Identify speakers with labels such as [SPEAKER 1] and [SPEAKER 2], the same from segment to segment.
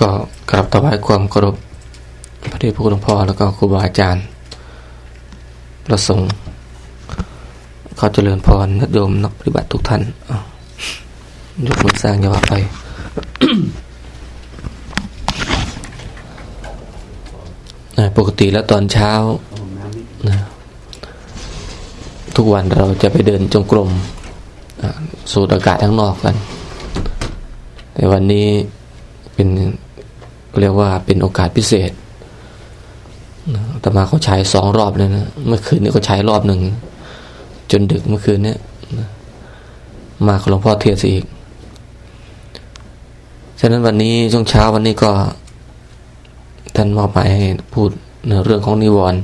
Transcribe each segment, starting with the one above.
[SPEAKER 1] ก็กราบถวายความเคารพพระเดชพระคุณหลวงพ่อแล้วก็ครูบาอาจารย์ ประสงค์เขาเจริญพรนักโยมนักปฏิบัติทุกท่านยกมือสร้างยาวไป ปกติแล้วตอนเช้านะทุกวันเราจะไปเดินจงกรมสูดอากาศข้างนอกกัน แต่วันนี้เป็น เรียกว่าเป็นโอกาสพิเศษแต่มาเขาใช้สองรอบเลยนะ เมื่อคืนนี้เขาใช้รอบหนึ่ง จนดึกเมื่อคืนนี้มาหลวงพ่อเทียสอีก ฉะนั้นวันนี้ช่วงเช้าวันนี้ก็ท่านมอบหมายให้พูดเรื่องของนิวรณ์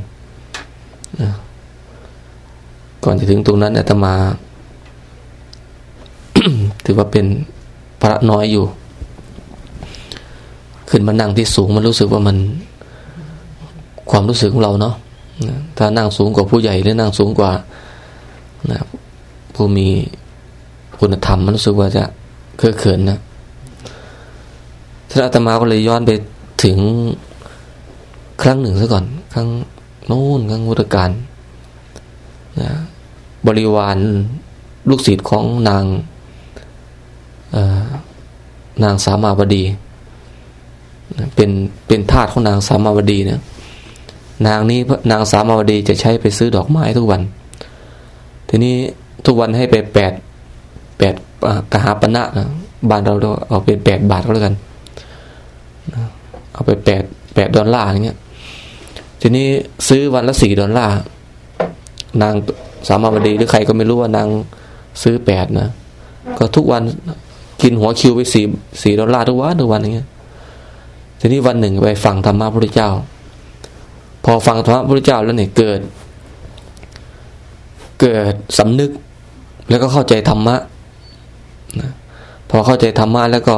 [SPEAKER 1] ก่อนจะถึงตรงนั้นอาตมา ถือว่าเป็นพระน้อยอยู่ ขึ้นมานั่งที่สูงมันรู้สึกว่ามันความรู้สึกของเราเนาะถ้านั่งสูงกว่าผู้ใหญ่หรือนั่งสูงกว่านะผู้มีคุณธรรมมันรู้สึกว่าจะเคอะเขินนะท่านอาตมาก็เลยย้อนไปถึงครั้งหนึ่งซะก่อน ครั้งโน้นครั้งวุฒการนะบริวารลูกศิษย์ของนางนางสามาวดี เป็นเป็นทาสของนางสามาวดีเนี่ยนางนี้นางสามาวดีจะใช้ไปซื้อดอกไม้ทุกวัน ทีนี้ทุกวันให้ไปแปดแปดกหาปณะนะบ้านเราเอาเป็นแปดบาทก็แล้วกันเอาไปแปดแปดดอลลาร์อย่างเงี้ยทีนี้ซื้อวันละสี่ดอลลาร์นางสามาวดีหรือใครก็ไม่รู้ว่านางซื้อแปดนะก็ทุกวันกินหัวคิวไปสี่สี่ดอลลาร์ทุกวันทุกวันอย่างเงี้ย ทีนี้วันหนึ่งไปฟังธรรมะพระพุทธเจ้า พอฟังธรรมะพระพุทธเจ้าแล้วเนี่ยเกิด เกิดสำนึกแล้วก็เข้าใจธรรมะนะพอเข้าใจธรรมะแล้วก็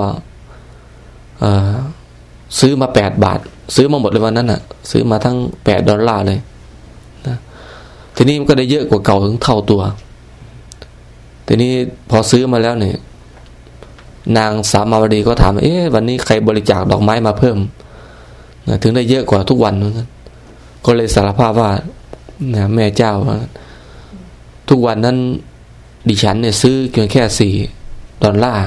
[SPEAKER 1] ซื้อมาแปดบาท ซื้อมาหมดเลยวันนั้นอะ ซื้อมาทั้งแปดดอลลาร์เลยนะทีนี้มันก็ได้เยอะกว่าเก่าถึงเท่าตัว ทีนี้พอซื้อมาแล้วเนี่ย นางสามาวดีก็ถาม เอ๊ะวันนี้ใครบริจาคดอกไม้มาเพิ่มนะถึงได้เยอะกว่าทุกวันนกันก็เลยสารภาพว่านะแม่เจ้าว่าทุกวันนั้น ดิฉันเนี่ยซื้อเพียงแค่สี่ดอลลาร์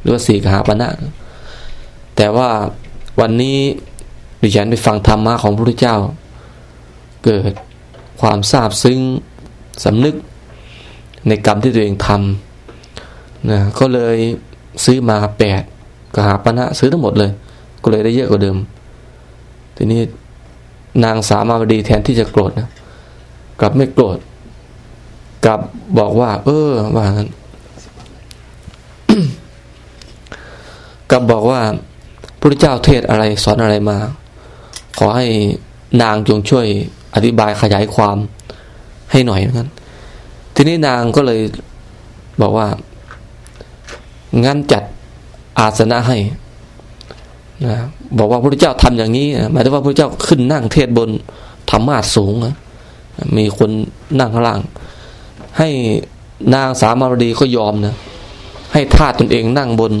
[SPEAKER 1] หรือว่าสี่กหาปณะแต่ว่าวันนี้ดิฉันไปฟังธรรมะของพระพุทธเจ้า เกิดความทราบซึ้งสำนึกในกรรมที่ตัวเองทำนะก็เลย ซื้อมาแปดกหาปณะซื้อทั้งหมดเลย ก็เลยได้เยอะกว่าเดิม ทีนี้นางสามาวดีแทนที่จะโกรธนะกลับไม่โกรธกลับบอกว่า เออว่างั้นกลับบอกว่าพระเจ้าเทศอะไรสอนอะไรมา ขอให้นางจงช่วยอธิบายขยายความให้หน่อยนั้น ทีนี้นางก็เลยบอกว่า งั้นจัดอาสนะให้นะบอกว่าพระเจ้าทำอย่างนี้หมายถึงว่าพระเจ้าขึ้นนั่งเทศบนธรรมาสสูงนะมีคนนั่งข้างล่าง ให้นางสามารดีก็ยอมนะให้ทาสตนเองนั่งบน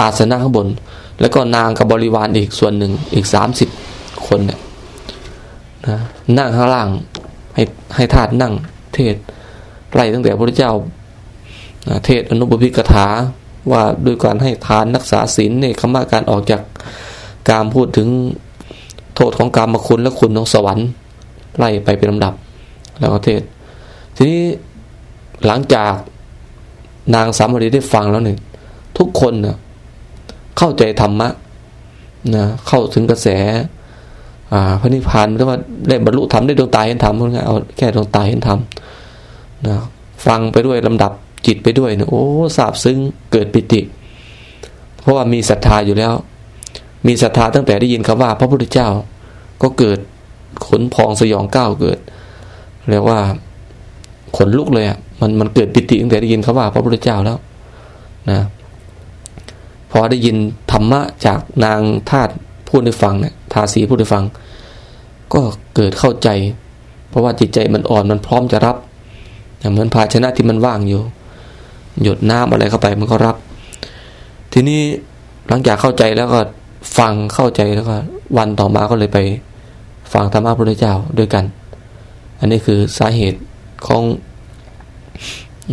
[SPEAKER 1] อาสนะข้างบน แล้วก็นางกับบริวารอีกส่วนหนึ่งอีกสามสิบคนเนี่ยนะนั่งข้างล่าง ให้ให้ทาสนั่งเทศไล่ตั้งแต่พระเจ้าเทศอนุบพิกถา ว่าด้วยการให้ทานรักษาศีลเนี่ยคำว่าการออกจากการพูดถึงโทษของกรรมคุณและคุณของสวรรค์ ไล่ไปเป็นลำดับ แล้วก็เทศ ทีนี้หลังจากนางสามรีได้ฟังแล้วเนี่ยทุกคนเนี่ยเข้าใจธรรมะนะเข้าถึงกระแสอ่าพระนิพพานหรือว่าได้บรรลุธรรมได้ดวงตาเห็นธรรมพวกนี้เอาแค่ดวงตาเห็นธรรมนะฟังไปด้วยลำดับ จิตไปด้วยเนี่ยโอ้ซาบซึ้งเกิดปิติ เพราะว่ามีศรัทธาอยู่แล้ว มีศรัทธาตั้งแต่ได้ยินคำว่า พระพุทธเจ้า ก็เกิดขนพองสยองก้าวเกิดเรียกว่าขนลุกเลยอะมันมันเกิดปิติตั้งแต่ได้ยินคำว่า พระพุทธเจ้าแล้วนะพอได้ยินธรรมะจากนางทาตพูดให้ฟังเนี่ยทาสีพูดให้ฟัง ก็เกิดเข้าใจ เพราะว่าจิตใจมันอ่อนมันพร้อมจะรับเหมือนภาชนะที่มันว่างอยู่ หยดน้ำอะไรเข้าไปมันก็รับ ทีนี้หลังจากเข้าใจแล้วก็ฟังเข้าใจแล้วก็ วันต่อมาก็เลยไปฟังธรรมะพระพุทธเจ้าด้วยกัน อันนี้คือสาเหตุของ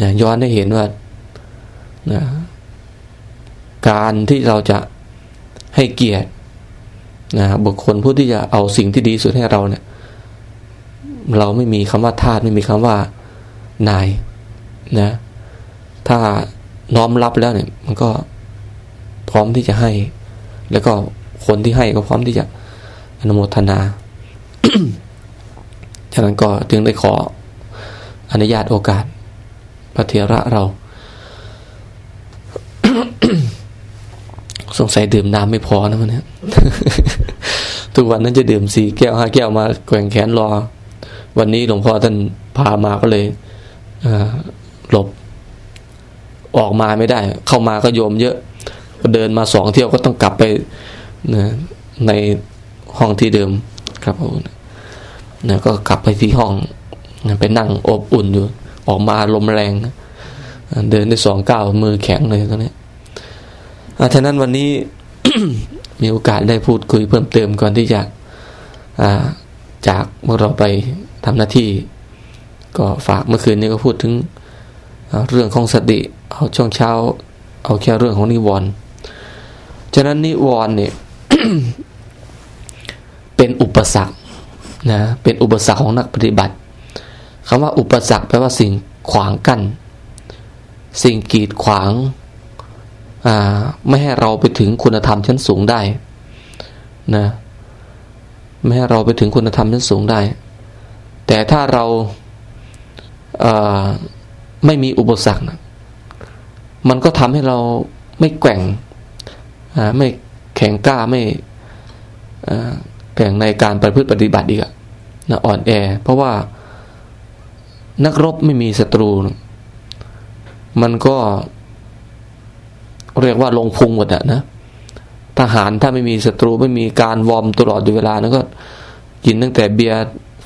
[SPEAKER 1] นะย้อนให้เห็นว่านะการที่เราจะให้เกียรตินะบุคคลผู้ที่จะเอาสิ่งที่ดีสุดให้เราเนี่ย เราไม่มีคำว่าทาสไม่มีคำว่านายนะ ถ้าน้อมรับแล้วเนี่ย มันก็พร้อมที่จะให้ แล้วก็คนที่ให้ก็พร้อมที่จะอนุโมทนาฉะนั้นก็จึงได้ขออนุญาตโอกาสพระเถระเรา สงสัยดื่มน้ำไม่พอนะมันเนี่ยทุกวันนั้นจะดื่มสี่แก้วห้าแก้วมาแกว่งแขนรอ วันนี้หลวงพ่อท่านพามาก็เลยหลบ ออกมาไม่ได้ เข้ามาก็โยมเยอะเดินมาสองเที่ยวก็ต้องกลับไปนะในห้องที่เดิมครับผมนะก็กลับไปที่ห้องนะไปนั่งอบอุ่นอยู่ ออกมาลมแรง เดินได้สองก้าวมือแข็งเลยตอนนี้อาฉะนั้นวันนี้ มีโอกาสได้พูดคุยเพิ่มเติมก่อนที่จะจากเมื่อเราไปทำหน้าที่ ก็ฝากเมื่อคืนนี้ก็พูดถึงเรื่องของสติ เอาช่วงเช้า เอาแค่เรื่องของนิวรณ์ฉะนั้นนิวรณ์เนี่ยเป็นอุปสรรคนะเป็นอุปสรรคของนักปฏิบัติคำว่าอุปสรรคแปลว่าสิ่งขวางกัน้นสิ่งกีดขวางไม่ให้เราไปถึงคุณธรรมชั้นสูงได้นะไม่ให้เราไปถึงคุณธรรมชั้นสูงได้ แต่ถ้าเราไม่มีอุปสรรคนะ มันก็ทำให้เราไม่แกว่งไม่แข็งกล้าไม่แข่งในการประพฤติปฏิบัติอีกนะอ่อนแอ เพราะว่านักรบไม่มีศัตรู มันก็เรียกว่าลงพุงหมดอะนะทหารถ้าไม่มีศัตรูไม่มีการวอร์มตลอดเวลานั้นก็กินตั้งแต่เบียร์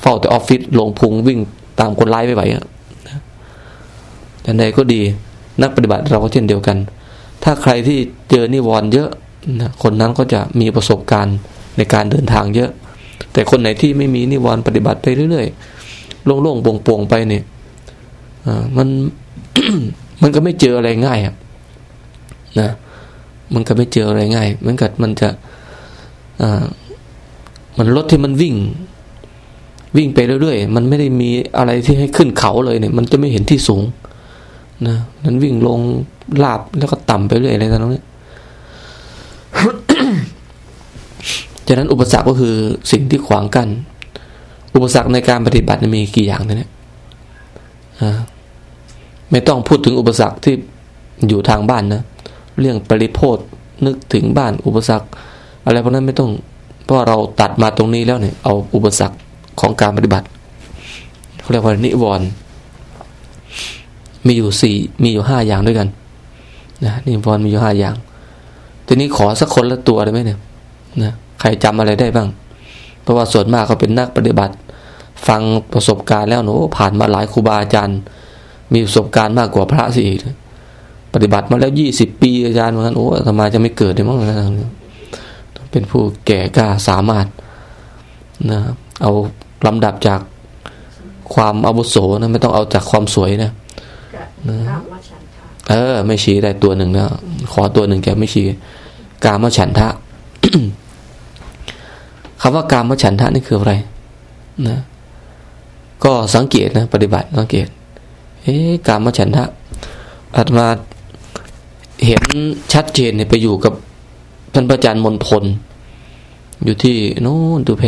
[SPEAKER 1] เฝ้าแต่ออฟฟิศลงพุงวิ่งตามคนร้ายไปไหวอะแต่ใดก็ดี นักปฏิบัติเราก็เช่นเดียวกัน ถ้าใครที่เจอนิวรณ์เยอะนะคนนั้นก็จะมีประสบการณ์ในการเดินทางเยอะ แต่คนไหนที่ไม่มีนิวรณ์ปฏิบัติไปเรื่อยๆโล่งๆโปร่งๆไปเนี่ยมันมันก็ไม่เจออะไรง่ายอะนะมันก็ไม่เจออะไรง่ายเหมือนกับมันจะอ่ามันรถที่มันวิ่ง วิ่งไปเรื่อยๆ มันไม่ได้มีอะไรที่ให้ขึ้นเขาเลยเนี่ย มันจะไม่เห็นที่สูง นะนั้นวิ่งลงลาบแล้วก็ต่ำไปเรื่อยอะไรต่างๆนี้ฉะนั้นอุปสรรคก็คือสิ่งที่ขวางกัน้นอุปสรรคในการปฏิบัติมีกี่อย่างเนี่ยนะไม่ต้องพูดถึงอุปสรรคที่อยู่ทางบ้านนะเรื่องปริโภทนึกถึงบ้านอุปสรรค อะไรพวกนั้นไม่ต้อง เพราะเราตัดมาตรงนี้แล้วเนี่ย เอาอุปสรรคของการปฏิบัติเขาเรียกว่านิวรณ์ มีอยู่สี่มีอยู่ห้าอย่างด้วยกันนะนิวรณ์มีอยู่ห้าอย่าง ทีนี้ขอสักคนละตัวได้ไหมเนี่ยนะใครจำอะไรได้บ้าง เพราะว่าส่วนมากเขาเป็นนักปฏิบัติ ฟังประสบการณ์แล้วหนูผ่านมาหลายครูบาอาจารย์ มีประสบการณ์มากกว่าพระสิอีกปฏิบัติมาแล้วยี่สิบปีอาจารย์เหมือนกันโอ้ทำไมจะไม่เกิดได้มั้งนะเป็นผู้แก่กล้าสามารถนะเอาลำดับจากความอาวุโสนะไม่ต้องเอาจากความสวยนะ นะเออ ไม่ชี้ได้ตัวหนึ่งนะขอตัวหนึ่งแกไม่ชี้กามฉันทะคำว่ากามฉันทะนี่คืออะไร นะ ก็สังเกตนะ ปฏิบัติสังเกต เอ๊กามฉันทะอาตมาเห็นชัดเจนเนี่ยไปอยู่กับท่านพระอาจารย์มณฑลอยู่ที่โน้นดูแพ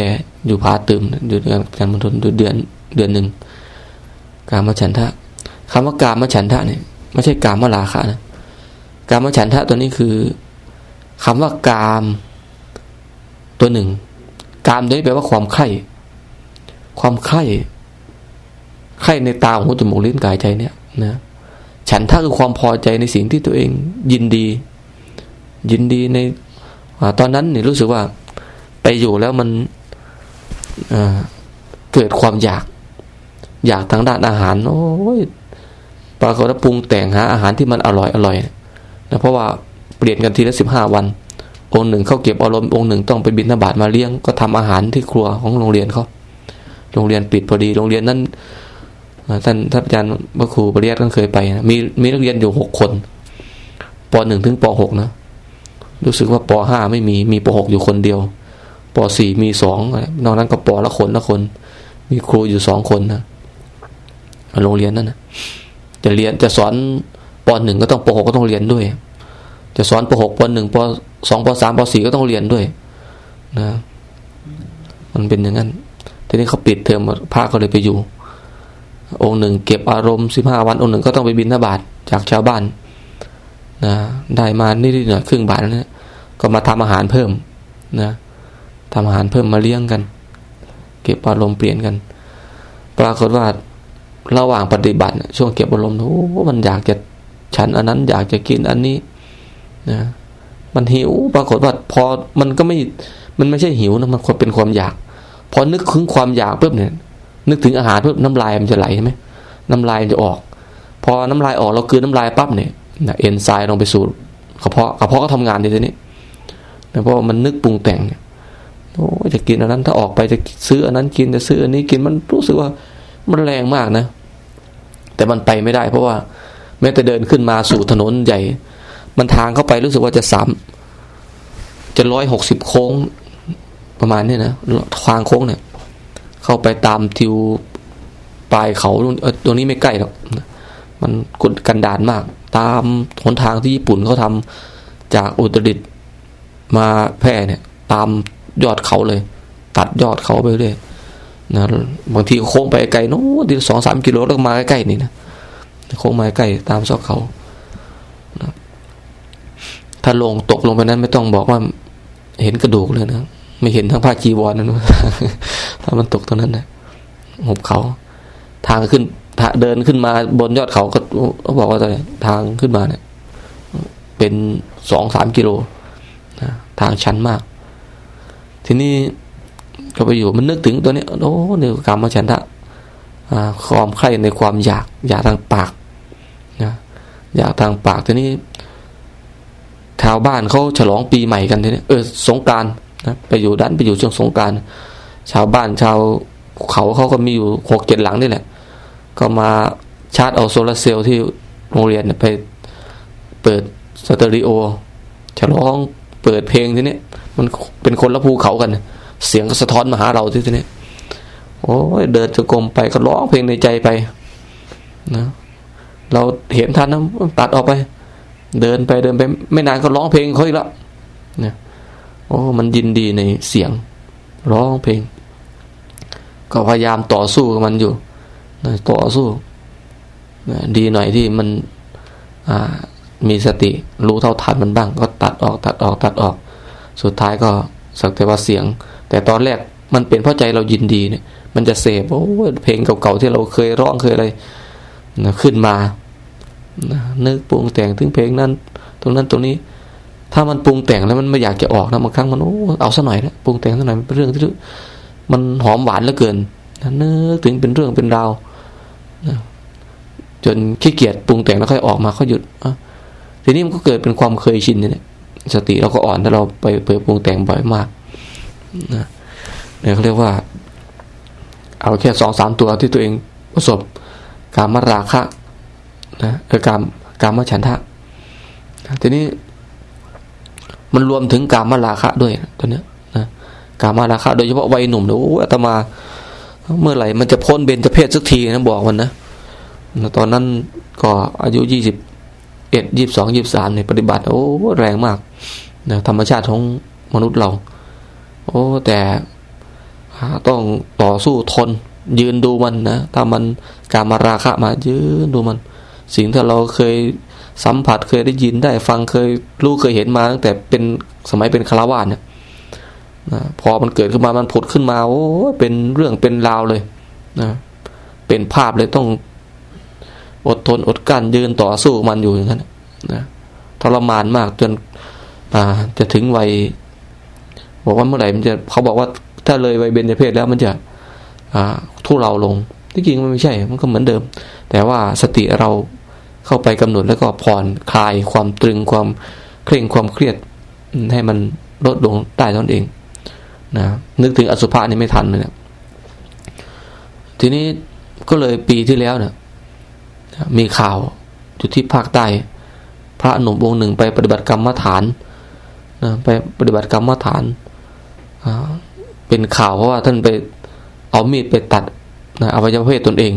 [SPEAKER 1] อยู่พาตืมอยู่กับอาจารย์มณฑลเดือนเดือนหนึ่งกามฉันทะ คำว่ากามฉันทะเนี่ยไม่ใช่กามลาคะนะกามฉันทะตัวนี้คือคำว่ากาม ตัวหนึ่ง กามนี้แปลว่าความไข่ความไข่ไข่ในตาหูจมูกลิ้นกายใจเนี่ยนะฉันถ้าคือความพอใจในสิ่งที่ตัวเองยินดี ยินดีในอตอนนั้นเนี่ยรู้สึกว่า ไปอยู่แล้วมันเกิดความอยาก อยากทางด้านอาหาร โอ้ย ปรากฏว่าปรุงแต่งหาอาหารที่มันอร่อยอร่อยนะเพราะว่าเปลี่ยนกันทีละสิบห้าวัน องค์หนึ่งเขาเก็บอารมณ์องค์หนึ่งต้องไปบินธบาตมาเลี้ยงก็ทำอาหารที่ครัวของโรงเรียนเขาโรงเรียนปิดพอดี โรงเรียนนั้นท่านท่านอาจารย์พระครูปริยัติก็เคยไปนะมีมีนักเรียนอยู่หกคนปหนึ่งถึงปหกนะ รู้สึกว่าปห้าไม่มีมีปหกอยู่คนเดียวปสี่มีสองนอกนั้นก็ปละคนละคน มีครูอยู่สองคนนะโรงเรียนนั่นนะ จะเรียนจะสอนปหนึ่งก็ต้องปหกก็ต้องเรียนด้วย จะสอนปหกปหนึ่งปสองปสามปสี่ก็ต้องเรียนด้วย นะ มันเป็นอย่างนั้น ทีนี้เขาปิดเทอมพระก็เลยไปอยู่ องค์หนึ่งเก็บอารมณ์สิบห้าวัน องค์หนึ่งก็ต้องไปบินทบาทจากชาวบ้านนะได้มานิดหน่อยครึ่งบาทนะก็มาทำอาหารเพิ่มนะทำอาหารเพิ่มมาเลี้ยงกัน เก็บอารมณ์เปลี่ยนกัน ปรากฏว่า ระหว่างปฏิบัติ ช่วงเก็บอารมณ์โอ้มันอยากจะฉันอันนั้น อยากจะกินอันนี้นะมันหิวปรากฏว่าพอมันก็ไม่ มันไม่ใช่หิวนะมันเป็นความอยาก พอนึกถึงความอยากปุ๊บเนี่ย นึกถึงอาหารปุ๊บน้ำลายมันจะไหลใช่ไหมน้ำลายมันจะออก พอน้ำลายออกเราคืนน้ำลายปั๊บเนี่ยเอนไซม์ลงไปสู่กระเพาะกระเพาะก็ทำงานทีนี้เพราะมันนึกปรุงแต่งเนี่ยโอ้จะกินอันนั้นถ้าออกไปจะซื้ออันนั้นกินจะซื้ออันนี้กินมันรู้สึกว่า มันแรงมากนะ แต่มันไปไม่ได้ เพราะว่า แม้แต่เดินขึ้นมาสู่ถนนใหญ่ มันทางเข้าไปรู้สึกว่าจะสามจะร้อยหกสิบโค้งประมาณนี้นะทางโค้งเนี่ย เข้าไปตามทิวปลายเขาตรงนี้ไม่ใกล้หรอกมันกดกันดานมาก ตามหนทางที่ญี่ปุ่นเขาทำจากอุตรดิตมาแพร่เนี่ย ตามยอดเขาเลย ตัดยอดเขาไปเรื่อย นะบางทีโค้งไปไกลโน้ทีสองสามกิโลแล้วมาใกล้ๆนี่นะโค้งมาใกล้ตามซอกเขานะถ้าลงตกลงไปนั้นไม่ต้องบอกว่าเห็นกระดูกเลยนะไม่เห็นทั้งผ้าจีวรนั่นถ้ามันตกตรงนั้นนะหุบเขา ทางขึ้นเดินขึ้นมาบนยอดเขาก็เขาบอกว่าอะไรทางขึ้นมาเนี่ย เป็นสองสามกิโลนะทางชันมาก ทีนี้ ก็ไปอยู่มันนึกถึงตัวนี้โอ้เนี่กรรมฉันทะความใคร่ในความอยากอยากทางปากนะอยากทางปากทีนี้ชาวบ้านเขาฉลองปีใหม่กันทีนี้เออสงการนะไปอยู่ด้านไปอยู่ช่วงสงการชาวบ้านชาวเขาเขาก็มีอยู่หกเจ็ดหลังนี่แหละ ก็มาชาร์จเอาโซลาเซลล์ที่โรงเรียนไปเปิดสเตอริโอฉลองเปิดเพลงทีนี้มันเป็นคนละภูเขากัน เสียงก็สะท้อนมาหาเราที่นี้โอ้ยเดินจะกรมไปก็ร้องเพลงในใจไปนะเราเห็นทันนะตัดออกไป เดินไปเดินไป ไม่นานก็ร้องเพลงเขาอีกแล้วเนี่ยโอ้มันยินดีในเสียง ร้องเพลง ก็พยายามต่อสู้กับมันอยู่นะต่อสู้นะดีหน่อยที่มันอ่ามีสติรู้เท่าทันมันบ้าง ก็ตัดออกตัดออกตัดออก สุดท้ายก็สักแต่ว่าเสียง แต่ตอนแรกมันเป็นเพราะใจเรายินดีเนี่ย มันจะเสพโอ้เพลงเก่าๆที่เราเคยร้องเคยอะไรนะขึ้นมานะนึกปรุงแต่งถึงเพลงนั้น ตรงนั้นตรงนี้ ถ้ามันปรุงแต่งแล้วมันไม่อยากจะออกนะบางครั้งมันโอ้เอาซะหน่อยนะปรุงแต่งซะหน่อยเป็นเรื่องที่มันหอมหวานเหลือเกินนะนึกถึงเป็นเรื่องเป็นราวนะจนขี้เกียจปรุงแต่งแล้วค่อยออกมาเขาหยุดอะทีนี้มันก็เกิดเป็นความเคยชินเนี่ยสติเราก็อ่อนถ้าเราไปเปิดปรุงแต่งบ่อยมาก นะเนี่ยเขาเรียกว่า เอาแค่สองสามตัวที่ตัวเองประสบการมราคะนะเออการการมฉันทะทีนี้ มันรวมถึงการมราคะด้วยตัวเนี้ยนะการมราคะ โดยเฉพาะวัยหนุ่มเนี่ยโอ้อาตมา เมื่อไหร่มันจะพ้นเบญจเพศสักทีนะบอกมันนะตอนนั้นก็อายุยี่สิบเอ็ดยี่สองยี่สามเนี่ยปฏิบัติ โอ้แรงมากนะธรรมชาติของมนุษย์เรา โอ้แต่ต้องต่อสู้ทน ยืนดูมันนะถ้ามันการมาราคะมายืนดูมัน สิ่งที่เราเคยสัมผัสเคยได้ยินได้ฟังเคยรู้เคยเห็นมาตั้งแต่เป็นสมัยเป็นคารวาสเนี่ยนะพอมันเกิดขึ้นมามันผุดขึ้นมาโอ้เป็นเรื่องเป็นราวเลยนะเป็นภาพเลยต้องอดทนอดกั้นยืนต่อสู้มันอยู่อย่างนั้นนะทรมานมากจนอ่าจะถึงวัย บอกว่าเมื่อไหร่มันจะเขาบอกว่าถ้าเลยวัยเบญจเพศแล้วมันจะอ่าทุเราลงที่จริงมันไม่ใช่ มันก็เหมือนเดิม แต่ว่าสติเราเข้าไปกำหนดแล้วก็ผ่อนคลายความตรึงความเคร่งความเครียดให้มันลดลงได้ตนเองนะนึกถึงอสุภะนี่ไม่ทันเลยนะทีนี้ก็เลยปีที่แล้วเนะี่ยมีข่าวอยู่ที่ภาคใต้ พระหนุ่มองค์หนึ่งไปปฏิบัติกรรมฐานนะไปปฏิบัติกรรมฐาน เป็นข่าวเพราะว่าท่านไปเอามีดไปตัดนะอวัยวะเพศตนเอง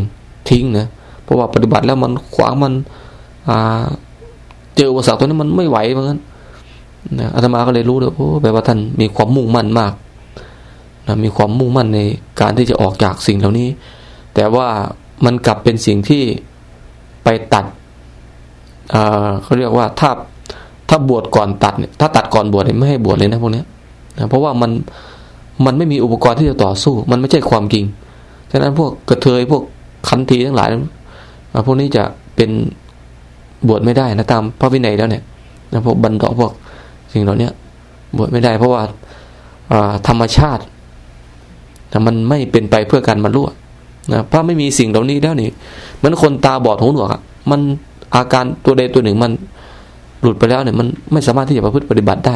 [SPEAKER 1] ทิ้งนะเพราะว่าปฏิบัติแล้วมันขวางมันเจออุปสรรคตัวนี้มันไม่ไหวเหมือนกันนะอาตมาก็เลยรู้เลยโอ้แปลว่าท่านมีความมุ่งมั่นมากนะมีความมุ่งมั่นในการที่จะออกจากสิ่งเหล่านี้ แต่ว่ามันกลับเป็นสิ่งที่ไปตัดเขาเรียกว่าถ้าถ้าบวชก่อนตัดเนี่ยถ้าตัดก่อนบวชเนี่ยไม่ให้บวชเลยนะพวกนี้ นะเพราะว่ามันมันไม่มีอุปกรณ์ที่จะต่อสู้ มันไม่ใช่ความจริง ฉะนั้นพวกกระเทยพวกคันทีทั้งหลายพวกนี้จะเป็นบวชไม่ได้นะตามพระวินัยแล้วเนี่ยนะพวกบรรดาพวกสิ่งเหล่านี้บวชไม่ได้ เพราะว่าธรรมชาติแต่มันไม่เป็นไปเพื่อการบรรลุนะพราะไม่มีสิ่งเหล่านี้แล้วนี่มันคนตาบอดหูหนวกอะมันอาการตัวใดตัวหนึ่งมันหลุดไปแล้วเนี่ยมันไม่สามารถที่จะประพฤติปฏิบัติได้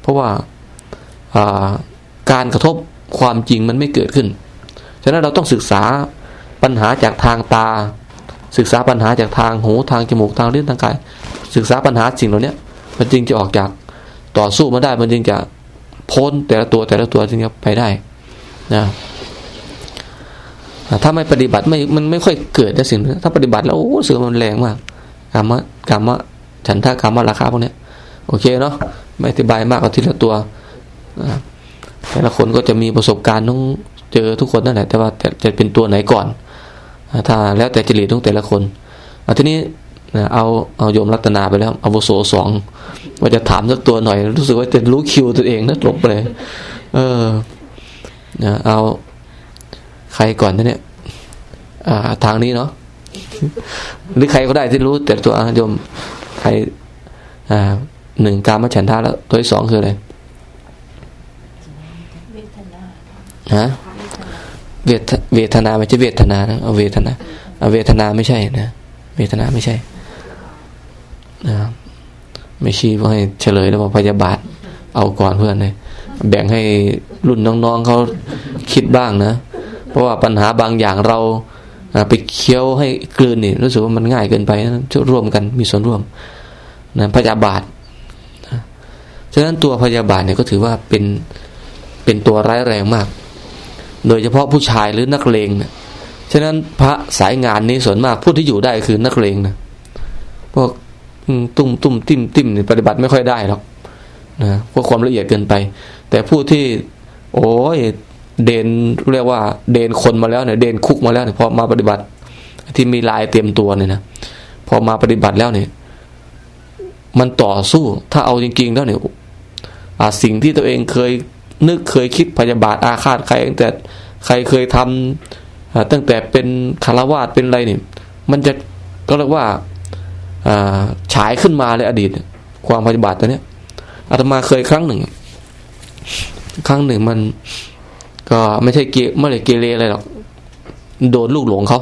[SPEAKER 1] เพราะว่า การกระทบความจริงมันไม่เกิดขึ้น ฉะนั้นเราต้องศึกษาปัญหาจากทางตา ศึกษาปัญหาจากทางหูทางจมูกทางลิ้นทางกาย ศึกษาปัญหาสิ่งเหล่านี้มันจึงจะออกจากต่อสู้มาได้ มันจึงจะพ้นแต่ละตัวแต่ละตัวจึงจะไปได้นะถ้าไม่ปฏิบัติไม่มันไม่ค่อยเกิดนะสิ่งถ้าปฏิบัติแล้วโอ้เสือมันแรงมากกรรมะกรรมะฉันท่ากรรมะราคาพวกนี้โอเคเนาะไม่อธิบายมากเอาทีละตัว แต่ละคนก็จะมีประสบการณ์ต้องเจอทุกคนนั่นแหละแต่ว่าจะเป็นตัวไหนก่อนถ้าแล้วแต่จริตของแต่ละคนอทีนี้เอาเอาโยมรัตนาไปแล้วอาวุโสสองว่าจะถามสักตัวหน่อย รู้สึกว่าจะรู้คิวตัวเองนะหลบเลย เออนะเอาใครก่อนนะเนี่ยอ่า ทางนี้เนาะหรือใครก็ได้ที่รู้ แต่ตัวอาโยมใครอ่าหนึ่งการมาฉันทาแล้วตัวที่สองคืออะไร ฮะเวทเวทนาไม่ใช่เวทนานะเอาเวทนาเอาเวทนาไม่ใช่นะเวทนาไม่ใช่นะไม่ชี้ว่าให้เฉลยแล้วว่าพยาบาท เอาก่อนเพื่อนเลยแบ่งให้รุ่นน้องๆเขาคิดบ้างนะ เพราะว่าปัญหาบางอย่างเราไปเคี้ยวให้กลืนนี่รู้สึกว่ามันง่ายเกินไปนะจะร่วมกันมีส่วนร่วมนะพยาบาทฉะนั้นตัวพยาบาทเนี่ยก็ถือว่าเป็นเป็นตัวร้ายแรงมาก โดยเฉพาะผู้ชายหรือนักเลงเนะฉะนั้นพระสายงานนี้ส่วนมากผู้ที่อยู่ได้คือนักเลงนะพวกตุ้มตุ้มติ้มติ้มนี่ปฏิบัติไม่ค่อยได้หรอกนะเพราะความละเอียดเกินไป แต่ผู้ที่ โอ้ยเดนเรียกว่า เดนคนมาแล้วเนี่ยเดนคุกมาแล้วเนี่ยพอมาปฏิบัติ ที่มีลายเตรียมตัวเนี่ยนะพอมาปฏิบัติแล้วเนี่ย มันต่อสู้ถ้าเอาจริง ๆ แล้วเนี่ยสิ่งที่ตัวเองเคย นึกเคยคิดพยาบาทอาฆาตใครตั้งแต่ใครเคยทำตั้งแต่เป็นคารวาสเป็นอะไรเนี่ยมันจะก็เรียกว่าฉายขึ้นมาเลยอดีต ความพยาบาทตัวเนี้ยอาตมาเคยครั้งหนึ่ง ครั้งหนึ่งมัน ก็ไม่ใช่เกไม่เลยเกเรอะไรหรอกโดนลูกหลงเขา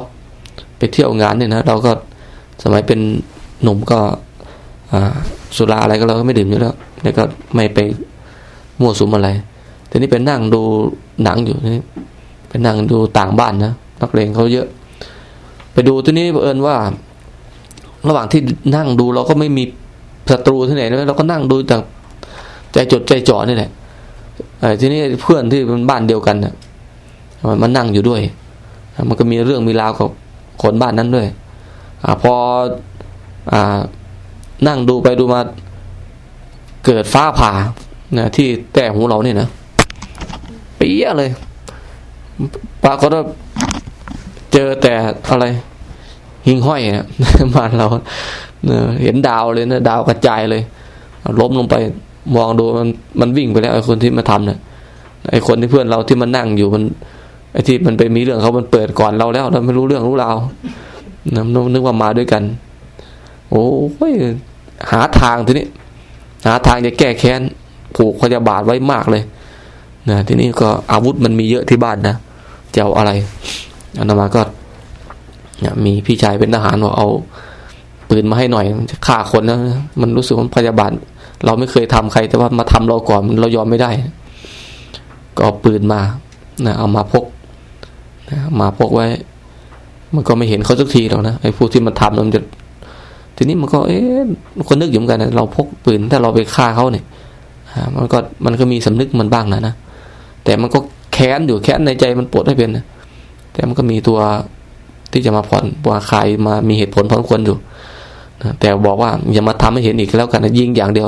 [SPEAKER 1] ไปเที่ยวงานเนี่ยนะเราก็สมัยเป็นหนุ่มก็สุราอะไรก็เราก็ไม่ดื่มอยู่แล้วแล้วก็ไม่ไปมั่วสุมอะไร ทีนี้เป็นนั่งดูหนังอยู่นี่เป็นนั่งดูต่างบ้านนะนักเลงเขาเยอะ ไปดูทีนี้เอิญว่า ระหว่างที่นั่งดูเราก็ไม่มีศัตรูที่ไหนเราก็นั่งดูแต่ใจจดใจจ่อนี่แหละทีนี้เพื่อนที่เป็นบ้านเดียวกันเนี่ยมันนั่งอยู่ด้วย มันก็มีเรื่องมีราวกับคนบ้านนั้นด้วยอพออ่านั่งดูไปดูมาเกิดฟ้าผ่านะที่แต่หูเราเนี่ยนะ เปี้ยเลยปรากฏว่าเจอแต่อะไร หิงห้อยนะบ้านเราเห็นดาวเลยนะดาวกระจายเลยล้มลงไปมองดูมันมันวิ่งไปแล้วไอ้คนที่มาทำเนี่ยไอ้คนที่เพื่อนเราที่มันนั่งอยู่มัน ไอ้ที่มันไปมีเรื่องเขามันเปิดก่อนเราแล้ว เราไม่รู้เรื่องรู้ราวนะนึกว่ามาด้วยกัน โอ้ยหาทางทีนี้ หาทางจะแก้แค้นผูกพยาบาทไว้มากเลย นะทีนี้ก็อาวุธมันมีเยอะที่บ้านนะจะเอาอะไรอนามาก็เนี่ยมีพี่ชายเป็นทหารบอกเอาปืนมาให้หน่อยจะฆ่าคนนะมันรู้สึกว่าพยาบาทเราไม่เคยทำใคร แต่ว่ามาทำเราก่อนเรายอมไม่ได้ ก็เอาปืนมานะเอามาพกนะมาพกไว้ มันก็ไม่เห็นเขาสักทีหรอกนะไอ้ผู้ที่มันทำมันจะ ทีนี้มันก็ เอ๊ะคนนึกอยู่เหมือนกันนะเราพกปืนถ้าเราไปฆ่าเขาเนี่ยมันก็มันก็มีสำนึกมันบ้างนะนะ แต่มันก็แค้นอยู่แค้นในใจมันปวดให้เป็นนะแต่มันก็มีตัวที่จะมาผ่อนว่าใครมามีเหตุผลพอสมควรอยู่นะแต่บอกว่าอย่ามาทำให้เห็นอีกแล้วกันนะยิงอย่างเดียว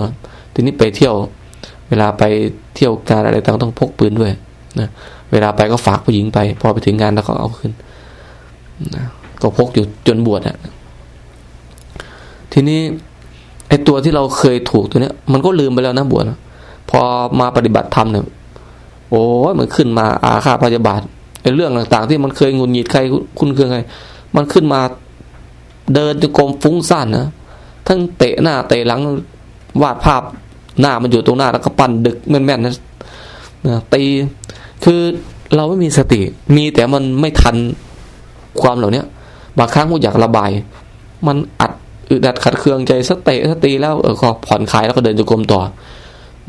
[SPEAKER 1] ทีนี้ไปเที่ยว เวลาไปเที่ยวงานอะไรต่างต้องพกปืนด้วยนะเวลาไปก็ฝากผู้หญิงไป พอไปถึงงานแล้วก็เอาขึ้นนะก็พกอยู่จนบวชอะทีนี้ไอ้ตัวที่เราเคยถูกตัวเนี้ย มันก็ลืมไปแล้วนะบวชพอมาปฏิบัติธรรมเนี่ย โอ้มันขึ้นมาอาฆาตพยาบาทไอ้เรื่องต่าง ๆ ที่มันเคยงุนหงิดใครคุณเคยใครมันขึ้นมาเดินจงกรมฟุ้งซ่านนะทั้งเตะหน้าเตะหลังวาดภาพหน้ามันอยู่ตรงหน้าแล้วก็ปั่นดึกแม่นๆนะนะตีคือเราไม่มีสติ มีแต่มันไม่ทันความเหล่านี้บางครั้งมันอยากระบาย มันอัดอึดอัดขัดเคืองใจสเตะสตีแล้วเออก็ผ่อนคลายแล้วก็เดินจงกรมต่อ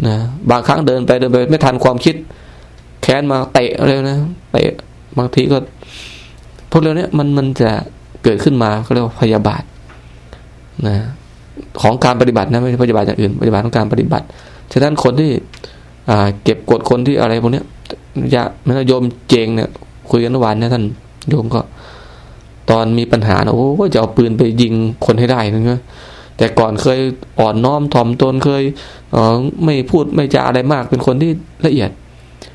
[SPEAKER 1] นะบางครั้งเดินไปเดินไปไม่ทันความคิด แค้นมาเตะเลยนะเตะบางทีก็พวกเรื่องนี้มันมันจะเกิดขึ้นมาเขาเรียกว่าพยาบาทนะของการปฏิบัตินะไม่ใช่ปฏิบัติอย่างอื่นปฏิบัติของการปฏิบัติฉะนั้นคนที่อ่าเก็บกดคนที่อะไรพวกนี้ยะมันโยมเจงเนี่ย คุยกันวานเนี่ยท่านโยมก็ ตอนมีปัญหานะโอ้จะเอาปืนไปยิงคนให้ได้นะแต่ก่อนเคยอ่อนน้อมถ่อมตนเคยเออไม่พูดไม่จาอะไรมากเป็นคนที่ละเอียด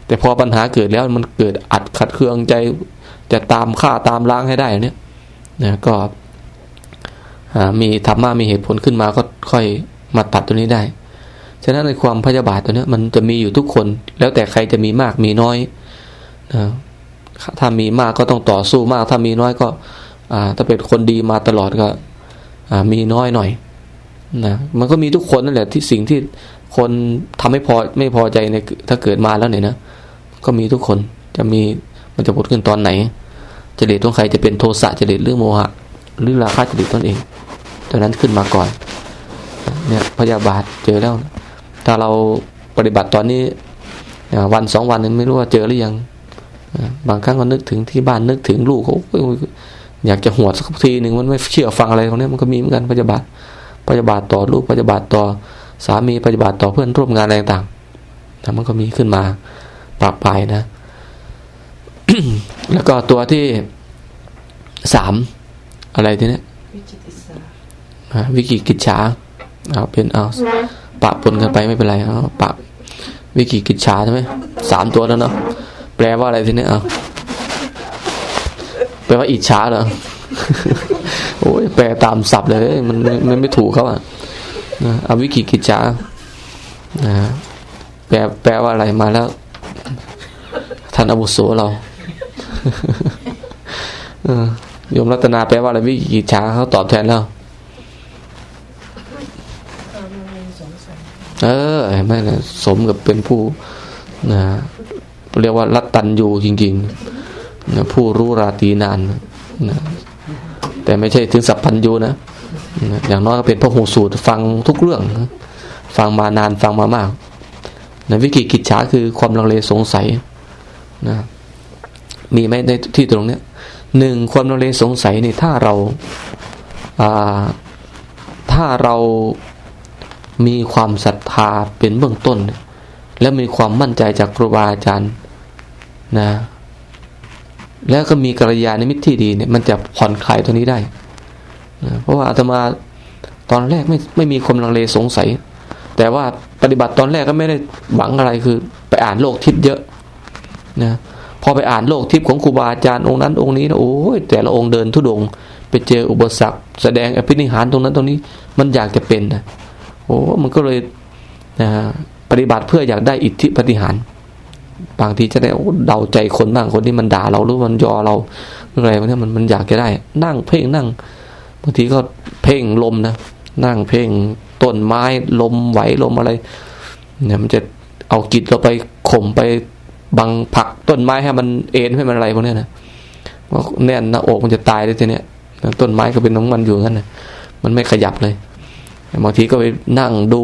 [SPEAKER 1] แต่พอปัญหาเกิดแล้วมันเกิดอัดขัดเคืองใจ จะตามฆ่าตามล้างให้ได้เนี่ยนะก็มีธรรมะมีเหตุผลขึ้นมาก็ค่อยมาตัดตัวนี้ได้ ฉะนั้นในความพยาบาทตัวนี้มันจะมีอยู่ทุกคน แล้วแต่ใครจะมีมากมีน้อยนะถ้ามีมากก็ต้องต่อสู้มาก ถ้ามีน้อยก็ถ้าเป็นคนดีมาตลอดก็มีน้อยหน่อยนะมันก็มีทุกคนนั่นแหละที่สิ่งที่คนทำให้พอไม่พอใจในถ้าเกิดมาแล้วเนี่ยนะ ก็มีทุกคนจะมีมันจะพูดขึ้นตอนไหนจริตของใครจะเป็นโทสะจริตหรือโมหะ หรือราคะจริตตนเองตอนนั้นขึ้นมาก่อน เนี่ยพยาบาทเจอแล้ว ถ้าเราปฏิบัติตอนนี้วันสองวันนึงไม่รู้ว่าเจอหรือยังบางครั้งก็นึกถึงที่บ้านนึกถึงลูกเขาอยากจะหวดสักทีหนึ่งมันไม่เชื่อฟังอะไรตรงนี้มันก็มีเหมือนกันพยาบาทพยาบาทต่อลูกพยาบาทต่อสามีพยาบาทต่อเพื่อนร่วมงานอะไรต่างๆมันก็มีขึ้นมา ปรับไปนะ แล้วก็ตัวที่สามอะไรทีนี้วิกิกิจฉาเอาเป็นเอาปะปนกันไปไม่เป็นไรเอาปะวิกิกิจฉาใช่ไหมสามตัวแล้วเนาะแปลว่าอะไรทีนี้เอาแปลว่าอิจฉาเหรอโอ้ยแปลตามศัพท์เลยมันมันไม่ถูกเขาอะเอาวิกิกิจฉานะแปลแปลว่าอะไรมาแล้ว ท่านอาวุโสเราโยมรัตนาแปลว่าอะไรวิกิจาเขาตอบแทนแล้วเออไม่นะสมกับเป็นผู้นะเรียกว่ารัตตันยูจริงๆนะผู้รู้ราตีนานนะแต่ไม่ใช่ถึงสัพพันยูนะนะอย่างน้อยก็เป็นพระหูสูตรฟังทุกเรื่องนะฟังมานานฟังมามากนะวิกิกิจฉาคือความลังเลสงสัย นะ มีไหมในที่ตรงเนี้ยหนึ่งความลังเลสงสัยนี่ถ้าเราถ้าเรามีความศรัทธาเป็นเบื้องต้น และมีความมั่นใจจากครูบาอาจารย์นะ แล้วก็มีกัลยาณมิตรที่ดีเนี่ยมันจะผ่อนคลายตัวนี้ได้นะเพราะว่าอาตมาตอนแรกไม่ไม่มีความลังเลสงสัย แต่ว่าปฏิบัติตอนแรกก็ไม่ได้หวังอะไรคือ ไปอ่านโลกทิพย์เยอะ นะพอไปอ่านโลกทิพย์ของครูบาอาจารย์องค์นั้นองค์นี้นะโอ้ยแต่ละองค์เดินทุดง ไปเจออุปสรรคแสดงอภินิหารตรงนั้นตรงนี้มันอยากจะเป็นนะโอ้มันก็เลยนะปฏิบัติเพื่ออยากได้อิทธิปฏิหารบางทีจะได้เดาใจคนบ้างคนที่มันด่าเราหรือมันยอเราอะไรพวกนี้มันมันอยากจะได้ นั่งเพ่งนั่งบางทีก็เพ่งลมนะนั่งเพ่งต้นไม้ลมไหวลมอะไรเนี่ยมันจะเอากิจเราไปข่มไป บังผักต้นไม้ให้มันเอ็นให้มันอะไรพวกนี้นะว่าแน่นหน้าอกมันจะตายเลยทีเนี้ยต้นไม้ก็เป็นน้ำมันอยู่งั้นนะมันไม่ขยับเลยบางทีก็ไปนั่งดู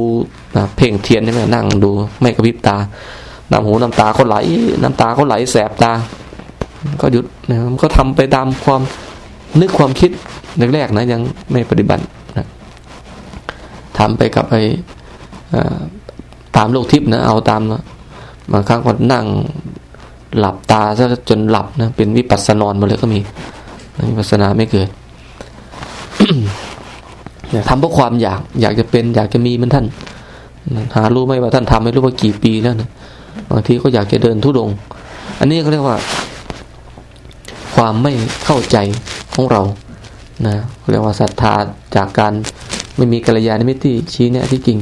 [SPEAKER 1] นะเพ่งเทียนใช่ไหมนั่งดู ไม่กระพริบตาน้ำหูน้ำตาเขาไหล น้ำตาเขาไหลแสบตา ก็หยุดนะมันก็ทำไปตามความนึกความคิดแรกๆนะยังไม่ปฏิบัตินะทำไปกับไอ้ตามโลกทิพย์นะ เอาตาม บางครั้งก็นั่งหลับตาซะจนหลับนะเป็นวิปัสสนอนมาเลยก็มีวิปัสสนาไม่เกิดทำเพราะความอยาก อยากจะเป็น อยากจะมีมันท่าน หารู้ไหมว่าท่านทำไม่รู้ว่ากี่ปีแล้วนะบางทีก็อยากจะเดินทุดง อันนี้เขาเรียกว่า ความไม่เข้าใจของเรานะเรียกว่าศรัทธาจากการไม่มีกัลยาณมิตรที่ชี้เนี่ยที่จริง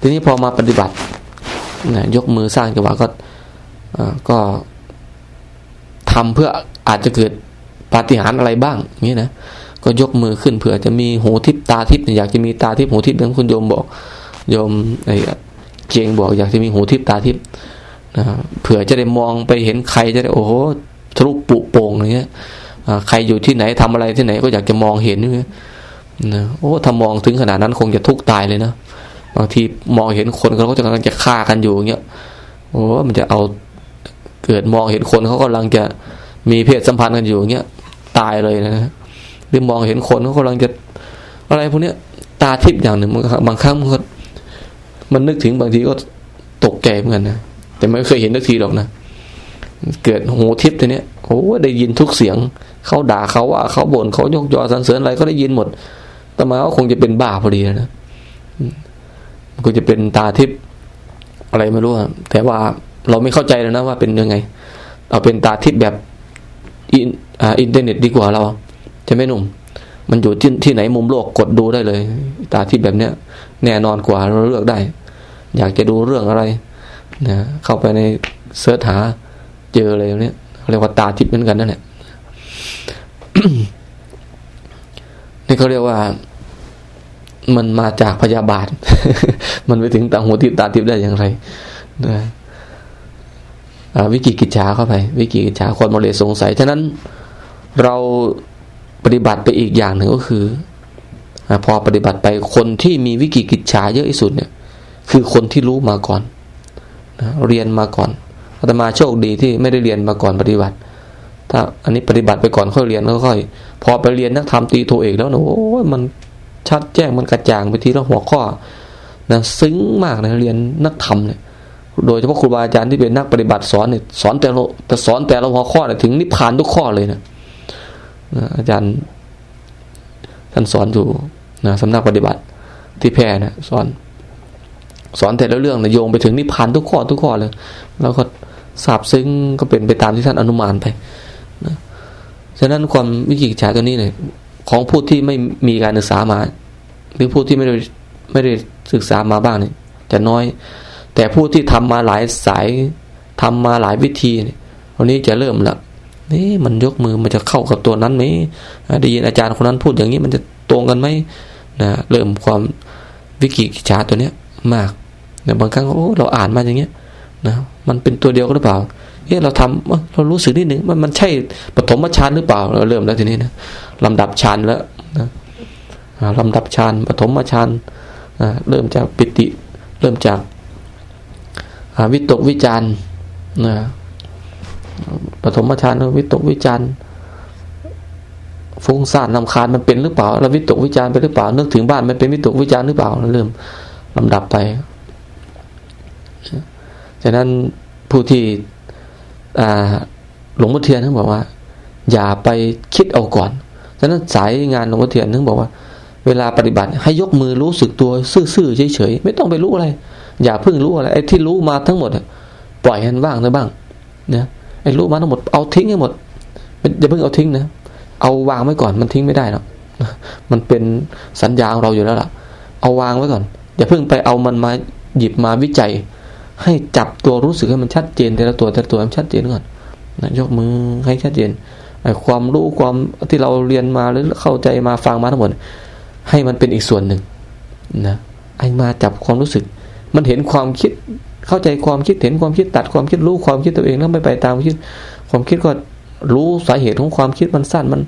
[SPEAKER 1] ทีนี้พอมาปฏิบัติ นะยกมือสร้างจังหวะก็ก็ทำเพื่ออาจจะเกิดปาฏิหาริย์อะไรบ้างนี้นะก็ยกมือขึ้นเผื่อจะมีหูทิพตาทิพอยากจะมีตาทิพหูทิพเหมือนคุณโยมบอกโยมไอ้เจงบอกอยากจะมีหูทิพตาทิพนะเผื่อจะได้มองไปเห็นใครจะได้โอ้โหทะลุปุโป่งอะไรเงี้ยใครอยู่ที่ไหนทำอะไรที่ไหนก็อยากจะมองเห็นนะโอ้ถ้ามองถึงขนาดนั้นคงจะทุกข์ตายเลยนะ บางทีมองเห็นคนเขาก็จะกำลังจะฆ่ากันอยู่เงี้ยโอ้มันจะเอาเกิดมองเห็นคนเขากำลังจะมีเพศสัมพันธ์กันอยู่เงี้ยตายเลยนะหรือมองเห็นคนเขากำลังจะ อะไรพวกเนี้ย ตาทิพย์อย่างหนึ่งบางครั้งมันก็มันนึกถึงบางทีก็ตกใจเหมือนกันนะแต่ไม่เคยเห็นทักทีหรอกนะเกิดหูทิพย์ตัวเนี้ยโอ้ได้ยินทุกเสียงเขาด่าเขาว่าเขาบ่นเขายกยอสรรเสริญอะไรก็ได้ยินหมดอาตมาก็คงจะเป็นบ้าพอดีนะ ก็จะเป็นตาทิพย์อะไรไม่รู้แต่ว่าเราไม่เข้าใจแล้วนะว่าเป็นยังไง เอาเป็นตาทิพย์แบบอินเทอร์เน็ตดีกว่าเราจะไหมหนุ่ม มันอยู่ที่ที่ไหนมุมโลกกดดูได้เลย ตาทิพย์แบบเนี้ย แน่นอนกว่าเราเลือกได้ อยากจะดูเรื่องอะไรนะเข้าไปใน search หาเจอเลยเนี้ยเรียกว่าตาทิพย์เหมือนกันนั่นแหละนี่เขาเรียกว่า มันมาจากพยาบาท มันไปถึงตาหูทิพตาทิพได้อย่างไรนะวิกิกิจฉาเข้าไป วิกิกิจฉาคนมาเลยสงสัย ฉะนั้นเราปฏิบัติไปอีกอย่างหนึ่งก็คือพอปฏิบัติไปคนที่มีวิกิกิจฉาเยอะที่สุดเนี่ย คือคนที่รู้มาก่อนนะเรียนมาก่อนอาตมาโชคดีที่ไม่ได้เรียนมาก่อนปฏิบัติ ถ้าอันนี้ปฏิบัติไปก่อนค่อยเรียนค่อยๆพอไปเรียนนักธรรมตีโทเอกแล้วนะโอ้มัน ชัดแจ้งมันกระจ่างไปทีละหัวข้อนะซึ้งมากนะเรียนนักธรรมเนี่ย โดยเฉพาะครูบาอาจารย์ที่เป็นนักปฏิบัติสอนเนี่ยสอนแต่ละแต่สอนแต่ละหัวข้อเนี่ยถึงนิพพานทุกข้อเลยนะอาจารย์ท่านสอนอยู่นะสำนักปฏิบัติที่แพร่นะสอน สอนแต่ละเรื่องนะโยงไปถึงนิพพานทุกข้อทุกข้อเลย แล้วก็ทราบซึ้งก็เป็นไปตามที่ท่านอนุมานไปนะฉะนั้นความวิจิตรฉาตัวนี้เนี่ย ของผู้ที่ไม่มีการศึกษามา หรือผู้ที่ไม่ได้ไม่ได้ศึกษามาบ้างเนี่ยจะน้อย แต่ผู้ที่ทำมาหลายสายทำมาหลายวิธีเนี่ยวันนี้จะเริ่มละนี่มันยกมือมันจะเข้ากับตัวนั้นไหมได้ยินอาจารย์คนนั้นพูดอย่างนี้มันจะตรงกันไหมนะเริ่มความวิกิกิจาตัวเนี้ยมากแต่บางครั้งโอ้เราอ่านมาอย่างเงี้ยนะมันเป็นตัวเดียวกันหรือเปล่า เอ๊ะเราทำเรารู้สึกนิดหนึ่งมันมันใช่ปฐมฌานหรือเปล่าเราเริ่มแล้วทีนี้นะลำดับฌานแล้วนะลำดับฌานปฐมฌานเริ่มจากปิติ เริ่มจากวิตกวิจารนะปฐมฌานวิตกวิจารฟุ้งซ่านลำคาญมันเป็นหรือเปล่าเราวิตกวิจารไปหรือเปล่านึกถึงบ้านมันเป็นวิตกวิจารหรือเปล่าเราเริ่มลำดับไปฉะนั้นผู้ที่ หลวงพ่อเทียนท่านบอกว่า อย่าไปคิดเอาก่อนฉะนั้นสายงานหลวงพ่อเทียนท่านบอกว่า เวลาปฏิบัติให้ยกมือรู้สึกตัวซื่อๆเฉยๆไม่ต้องไปรู้อะไร อย่าเพิ่งรู้อะไรไอ้ที่รู้มาทั้งหมดปล่อยให้มันว่างได้บ้างนะไอ้รู้มาทั้งหมดเอาทิ้งให้หมดอย่าเพิ่งเอาทิ้งนะเอาวางไว้ก่อนมันทิ้งไม่ได้หรอกมันเป็นสัญญาของเราอยู่แล้วล่ะ เอาวางไว้ก่อนอย่าเพิ่งไปเอามันมาหยิบมาวิจัย ให้จับตัวรู้สึกให้มันชัดเจนแต่ละตัวแต่ละตัวมันชัดเจนก่อนนะยกมือให้ชัดเจนความรู้ความที่เราเรียนมาหรือเข้าใจมาฟังมาทั้งหมดให้มันเป็นอีกส่วนหนึ่งนะไอ้มาจับความรู้สึก มันเห็นความคิดเข้าใจความคิดเห็นความคิดตัดความคิดรู้ความคิดตัวเองแล้วไม่ไปตามคิด ความคิดก็รู้สาเหตุของความคิดมันสั้นมัน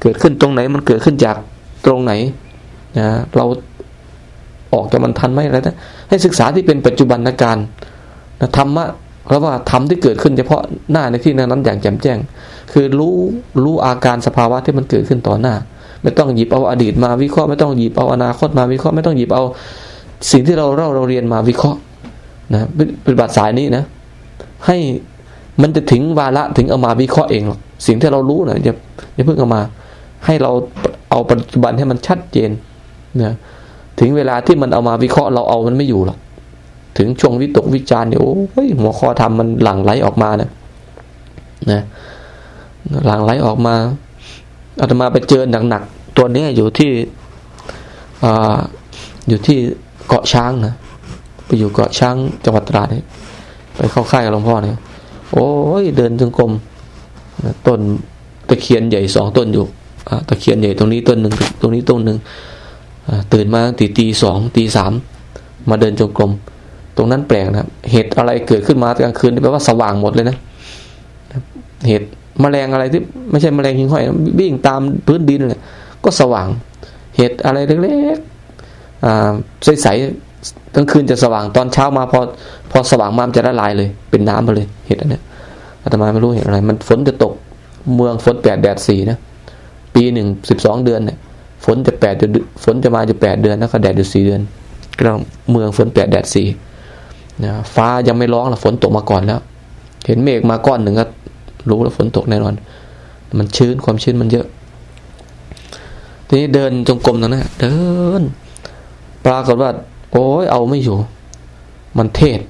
[SPEAKER 1] เกิดขึ้นตรงไหน มันเกิดขึ้นจากตรงไหนนะเราออกจากมันทันไหมอะไรนะให้ศึกษาที่เป็นปัจจุบันการ นะธรรมะเพราะว่าธรรมที่เกิดขึ้นเฉพาะหน้าในที่นั้นอย่างแจ่มแจ้ง คือรู้รู้อาการสภาวะที่มันเกิดขึ้นต่อหน้า ไม่ต้องหยิบเอาอดีตมาวิเคราะห์ไม่ต้องหยิบเอาอนาคตมาวิเคราะห์ไม่ต้องหยิบเอาสิ่งที่เราเราเราเรียนมาวิเคราะห์นะปฏิบัติสายนี้นะ ให้มันจะถึงวาระถึงเอามาวิเคราะห์เองหรอกสิ่งที่เรารู้นะอย่าอย่าเพิ่งเอามา ให้เราเอาปัจจุบันให้มันชัดเจนนะถึงเวลาที่มันเอามาวิเคราะห์เราเอามันไม่อยู่หรอก ถึงช่วงวิตกวิจารเนี่ยโอ้ยหัวข้อธรรมมันหลั่งไหลออกมานะนะหลั่งไหลออกมาอาตมาไปเจอหนักๆตัวนี้อยู่ที่อ่าอยู่ที่เกาะช้างนะไปอยู่เกาะช้างจังหวัดตราดไปเข้าค่ายกับหลวงพ่อเนี่ยโอ้ยเดินจงกรมต้นตะเคียนใหญ่สองต้นอยู่ตะเคียนใหญ่ตรงนี้ต้นหนึ่งตรงนี้ต้นหนึ่งตื่นมาตีตีสองตีสามมาเดินจงกรม รงนั้นแปลกนะเหตุอะไรเกิดขึ้นมากลางคืนแปลว่าสว่างหมดเลยนะเหตุมแมลงอะไรที่ไม่ใช่มแมลงหิ่งห้อยวิ่งตามพื้นดินเลยก็สว่าง เหตุอะไรเล็กๆใสๆกลางคืนจะสว่างตอนเช้ามาพอพอสว่างมามันจะละลายเลย เป็นน้ำไปเลยเหตุอันนี้อาตมาไม่รู้เหตุอะไร มันฝนจะตกเมืองฝนแปดแดดสี่นะปีหนึ่งสิบสองเดือนเนี่ยฝนจะแปดฝนจะมาอยู่แปดเดือนแล้วก็แดดอยู่สี่เดือนก็เมืองฝนแปดแดดสี่ นะฟ้ายังไม่ร้องแล้วฝนตกมาก่อนแล้ว เห็นเมฆมาก้อนหนึ่งก็รู้แล้วฝนตกแน่นอน มันชื้นความชื้นมันเยอะ ทีนี้เดินจงกรมตรงนั้นเดิน ปรากฏว่า โอ้ยเอาไม่อยู่ มันเทศ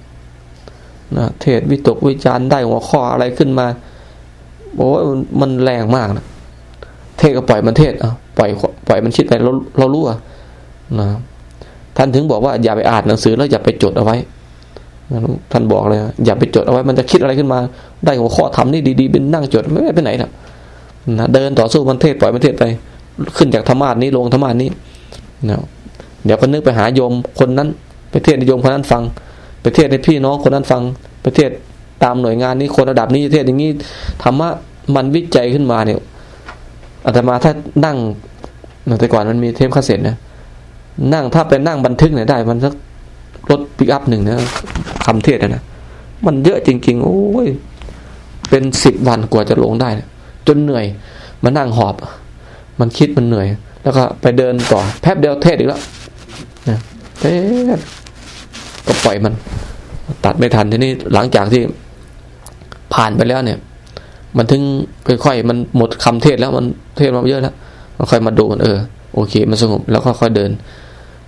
[SPEAKER 1] นะเทศวิตกวิจารได้หัวข้ออะไรขึ้นมาโอ้ยมันแรงมากนะเทศก็ปล่อยมันเทศเอะปล่อยปล่อยมันคิดไปเราเรารู้อะนะท่านถึงบอกว่าอย่าไปอ่านหนังสือแล้วอย่าไปจดเอาไว้ ท่านบอกเลย อย่าไปจดเอาไว้มันจะคิดอะไรขึ้นมา ได้หัวข้อทำนี่ดีๆเป็นนั่งจดไม่ไปไหนนะนะเดินต่อสู้มันเทศปล่อยมันเทศไป ขึ้นจากธรรมาสนี้ลงธรรมาสนี้นะเดี๋ยวก็นึกไปหาโยมคนนั้น ไปเทศในโยมคนนั้นฟัง ไปเทศในพี่น้องคนนั้นฟัง ไปเทศตามหน่วยงานนี้คนระดับนี้เทศอย่างนี้ธรรมะมันวิจัยขึ้นมาเนี่ยอาตมาถ้านั่งแต่ก่อนมันมีเทปคาสเซ็ตนะนั่งถ้าไปนั่งบันทึกเนี่ยได้มันสัก รถปิกอัพหนึ่งนะคำเทศนะมันเยอะจริง ๆ โอ้ยเป็นสิบวันกว่าจะลงได้นะจนเหนื่อยมานั่งหอบ มันคิดมันเหนื่อย แล้วก็ไปเดินต่อแป๊บเดียวเทศอีกแล้วนะเทศก็ปล่อยมัน ตัดไม่ทันทีนี้หลังจากที่ผ่านไปแล้วเนี่ย มันถึงค่อยๆมันหมดคำเทศแล้วมันเทศมาเยอะแล้วมันค่อยมาดูมันเออโอเค มันสงบแล้วค่อยๆเดิน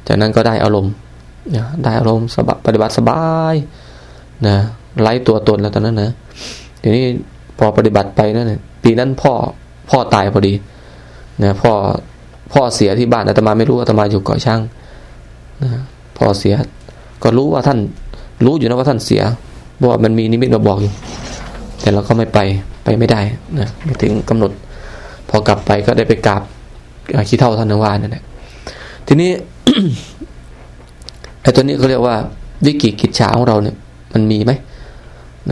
[SPEAKER 1] จากนั้นก็ได้อารมณ์ ได้อารมณ์สบปฏิบัติสบายนะไล่ตัวตนแล้วตอนนั้นนะทีนี้พอปฏิบัติไปนั่นเนี่ยปีนั้นพ่อพ่อตายพอดีนะพ่อพ่อเสียที่บ้านอาตมาไม่รู้อาตมาอยู่เกาะช่างนะพ่อเสีย ก็รู้ว่าท่าน รู้อยู่นะว่าท่านเสียเพราะว่ามันมีนิมิตมาบอกอยู่แต่เราก็ไม่ไปไปไม่ได้นะไม่ถึงกำหนด พอกลับไปก็ได้ไปกราบขี้เท่าท่านนวานั่นแหละทีนี้ ไอ้ตัวนี้เขาเรียกว่าวิกิกิจฉาของเราเนี่ย มันมีไหม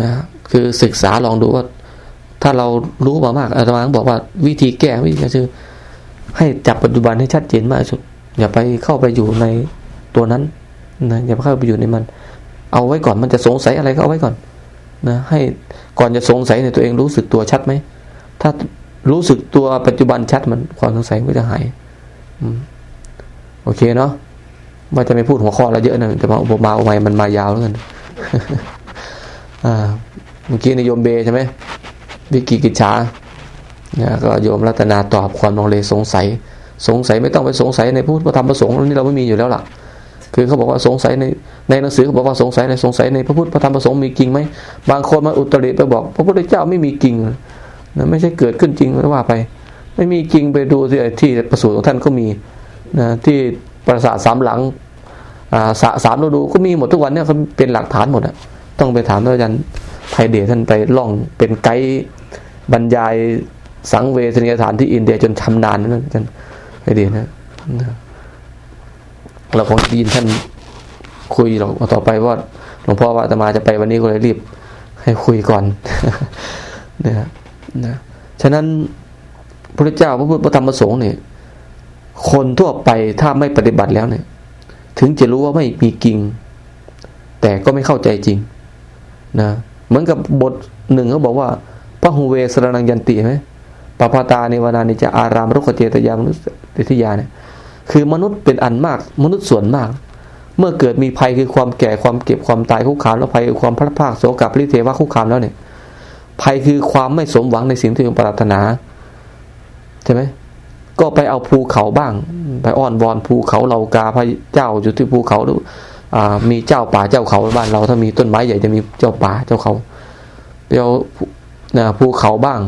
[SPEAKER 1] นะคือศึกษาลองดูว่า ถ้าเรารู้มามากอาจารย์บอกว่าวิธีแก้วิธีคือ ให้จับปัจจุบันให้ชัดเจนมากสุด อย่าไปเข้าไปอยู่ในตัวนั้นนะอย่าเข้าไปอยู่ในมัน เอาไว้ก่อนมันจะสงสัยอะไรก็เอาไว้ก่อนนะให้ก่อนจะสงสัยในตัวเองรู้สึกตัวชัดไหมถ้ารู้สึกตัวปัจจุบันชัดมันความสงสัยก็จะหายอืมโอเคเนาะ ว่าจะไม่พูดหัวข้ออะไรเยอะนะแต่มาอุปมาอุปไมยมันมายาวแล้วกันอ่าเมื่อกี้ในโยมเบใช่ไหมวิกิกิจฉาเนี่ยก็โยมรัตนาตอบความลงเลสงสัย สงสัยไม่ต้องไปสงสัยในพุทธธรรมประสงค์นี่เราไม่มีอยู่แล้วล่ะ คือเขาบอกว่าสงสัยในในหนังสือเขาบอกว่าสงสัยในสงสัยในพระพุทธธรรมประสงค์มีจริงไหมบางคนมาอุตริไปบอก พระพุทธเจ้าไม่มีจริงนะไม่ใช่เกิดขึ้นจริงหรือว่าไป ไม่มีจริงไปดูที่ที่ประสูติของท่านก็มีนะที่ ปราสาทสามหลังอ่าสสามฤดูก็มีหมดทุกวันเนี่ยเขาเป็นหลักฐานหมดอะต้องไปถามอาจารย์ไทยเดชท่านไปล่องเป็นไกด์บรรยายสังเวชนียฐานที่อินเดียจนชำนาญนั่นอาจารย์ไทยเดชนะเราคงยินท่านคุยเราต่อไปว่าหลวงพ่อว่าจะมาจะไปวันนี้ก็เลยรีบ ให้คุยก่อนนะนะฉะนั้นพระเจ้าพระพุทธธรรมพระสงฆ์เนี่ย คนทั่วไปถ้าไม่ปฏิบัติแล้วเนี่ย ถึงจะรู้ว่าไม่มีจริง แต่ก็ไม่เข้าใจจริงนะเหมือนกับบทหนึ่งเขาบอกว่าพระหูเวสรนังยันติไหมปปาตาในวานานิจะอารามรุกเจตยามนุษย์ทิยาเนี่ยคือมนุษย์เป็นอันมาก มนุษย์ส่วนมาก เมื่อเกิดมีภัยคือความแก่ความเก็บความตายคุกคามแล้วภัยคือความพลาดพลาดโศกับริเทวะคุกคามแล้วเนี่ยภัยคือความไม่สมหวังในสิ่งที่ตนปรารถนาใช่ไหม ก็ไปเอาภูเขาบ้าง ไปอ้อนวอนภูเขาเหล่ากาพระเจ้าอยู่ที่ภูเขาหรือมีเจ้าป่าเจ้าเขาบ้านเราถ้ามีต้นไม้ใหญ่จะมีเจ้าป่าเจ้าเขาไปเอาภูเขาบ้าง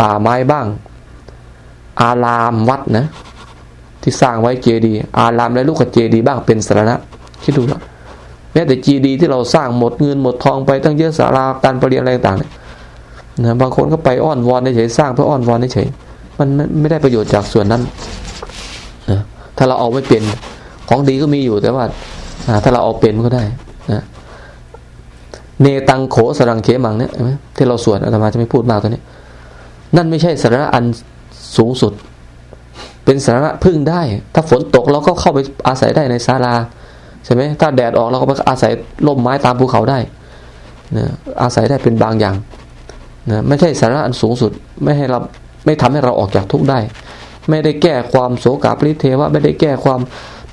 [SPEAKER 1] ป่าไม้บ้าง อารามวัดนะ ที่สร้างไว้เจดี อารามและลูกกับเจดีบ้างเป็นสาระคิดดูแล้วแม้แต่เจดีที่เราสร้างหมดเงินหมดทองไปตั้งเยอะสาราการประเรียนอะไรต่างเนี่ยนะบางคนก็ไปอ้อนวอนเฉยสร้างเพื่ออ้อนวอนเฉย มันไม่ได้ประโยชน์จากส่วนนั้นนะถ้าเราเอาไม่เป็นของดีก็มีอยู่แต่ว่าถ้าเราเอาเป็นก็ได้นะเนตังโขสรังเขมังเนี่ยที่เราสวดอาตมาจะไม่พูดมากตัวนี้ นั่นไม่ใช่สาระอันสูงสุด เป็นสาระพึ่งได้ ถ้าฝนตกเราก็เข้าไปอาศัยได้ในศาลาใช่ไหมถ้าแดดออกเราก็ไปอาศัยร่มไม้ตามภูเขาได้นะอาศัยได้เป็นบางอย่างนะไม่ใช่สาระอันสูงสุด ไม่ให้เรา ไม่ทำให้เราออกจากทุกข์ได้ ไม่ได้แก้ความโศกาปริเทวะไม่ได้แก้ความ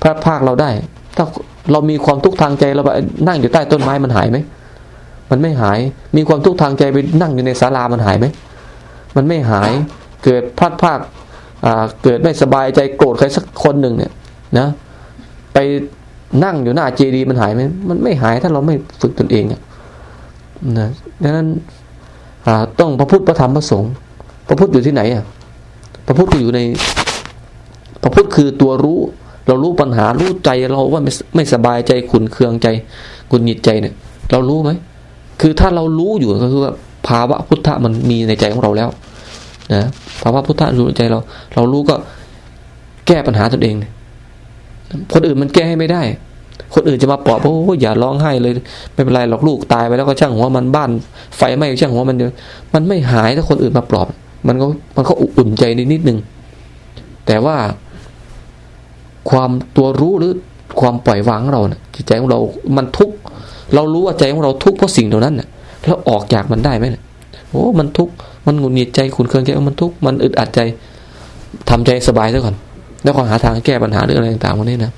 [SPEAKER 1] พลาดพลาดเราได้ ถ้าเรามีความทุกข์ทางใจเราไปนั่งอยู่ใต้ต้นไม้มันหายไหมมันไม่หายมีความทุกข์ทางใจไปนั่งอยู่ในศาลามันหายไหมมันไม่หายเกิดพลาดพลาดเกิดไม่สบายใจโกรธใครสักคนหนึ่งเนี่ยนะไปนั่งอยู่หน้าเจดีมันหายไหมมันไม่หายถ้าเราไม่ฝึกตนเองนะดังนั้นต้องพระพุทธพระธรรมพระสงฆ์ พระพุทธอยู่ที่ไหนอะพระพุทธอยู่ใน พระพุทธคือตัวรู้ เรารู้ปัญหารู้ใจเราว่าไม่ไม่สบายใจขุนเคืองใจกุนหงิดใจเนี่ย เรารู้ไหมคือถ้าเรารู้อยู่ก็คือว่าภาวะพุทธะมันมีในใจของเราแล้วนะภาวะพุทธะรู้ในใจเรา เรารู้ก็แก้ปัญหาตนเองคนอื่นมันแก้ให้ไม่ได้ คนอื่นจะมาปลอบโอ้อย่าร้องไห้เลย ไม่เป็นไรหรอกลูกตายไปแล้วก็ช่างหัวมันบ้าน ไฟไหม้ช่างหัวมันเดียวมันไม่หายถ้าคนอื่นมาปลอบ มันก็มันก็อุ่นใจนิดนิดนึง แต่ว่าความตัวรู้หรือความปล่อยวางของเราเนะ่ยจิตใจของเรา มันทุกข์เรารู้ว่าใจของเราทุกข์เพราะสิ่งเหล่านั้นเนะ่ยแล้วออกจากมันได้ไหมเนะโอ้ มันทุกข์มันหงุดหงิดใจขุนเคืองใจมันทุกข์มันอึดอัดใจทำใจสบายซะก่อน แล้วก็หาทางแก้ปัญหาเรื่ออะไรต่างๆวันนี้นะ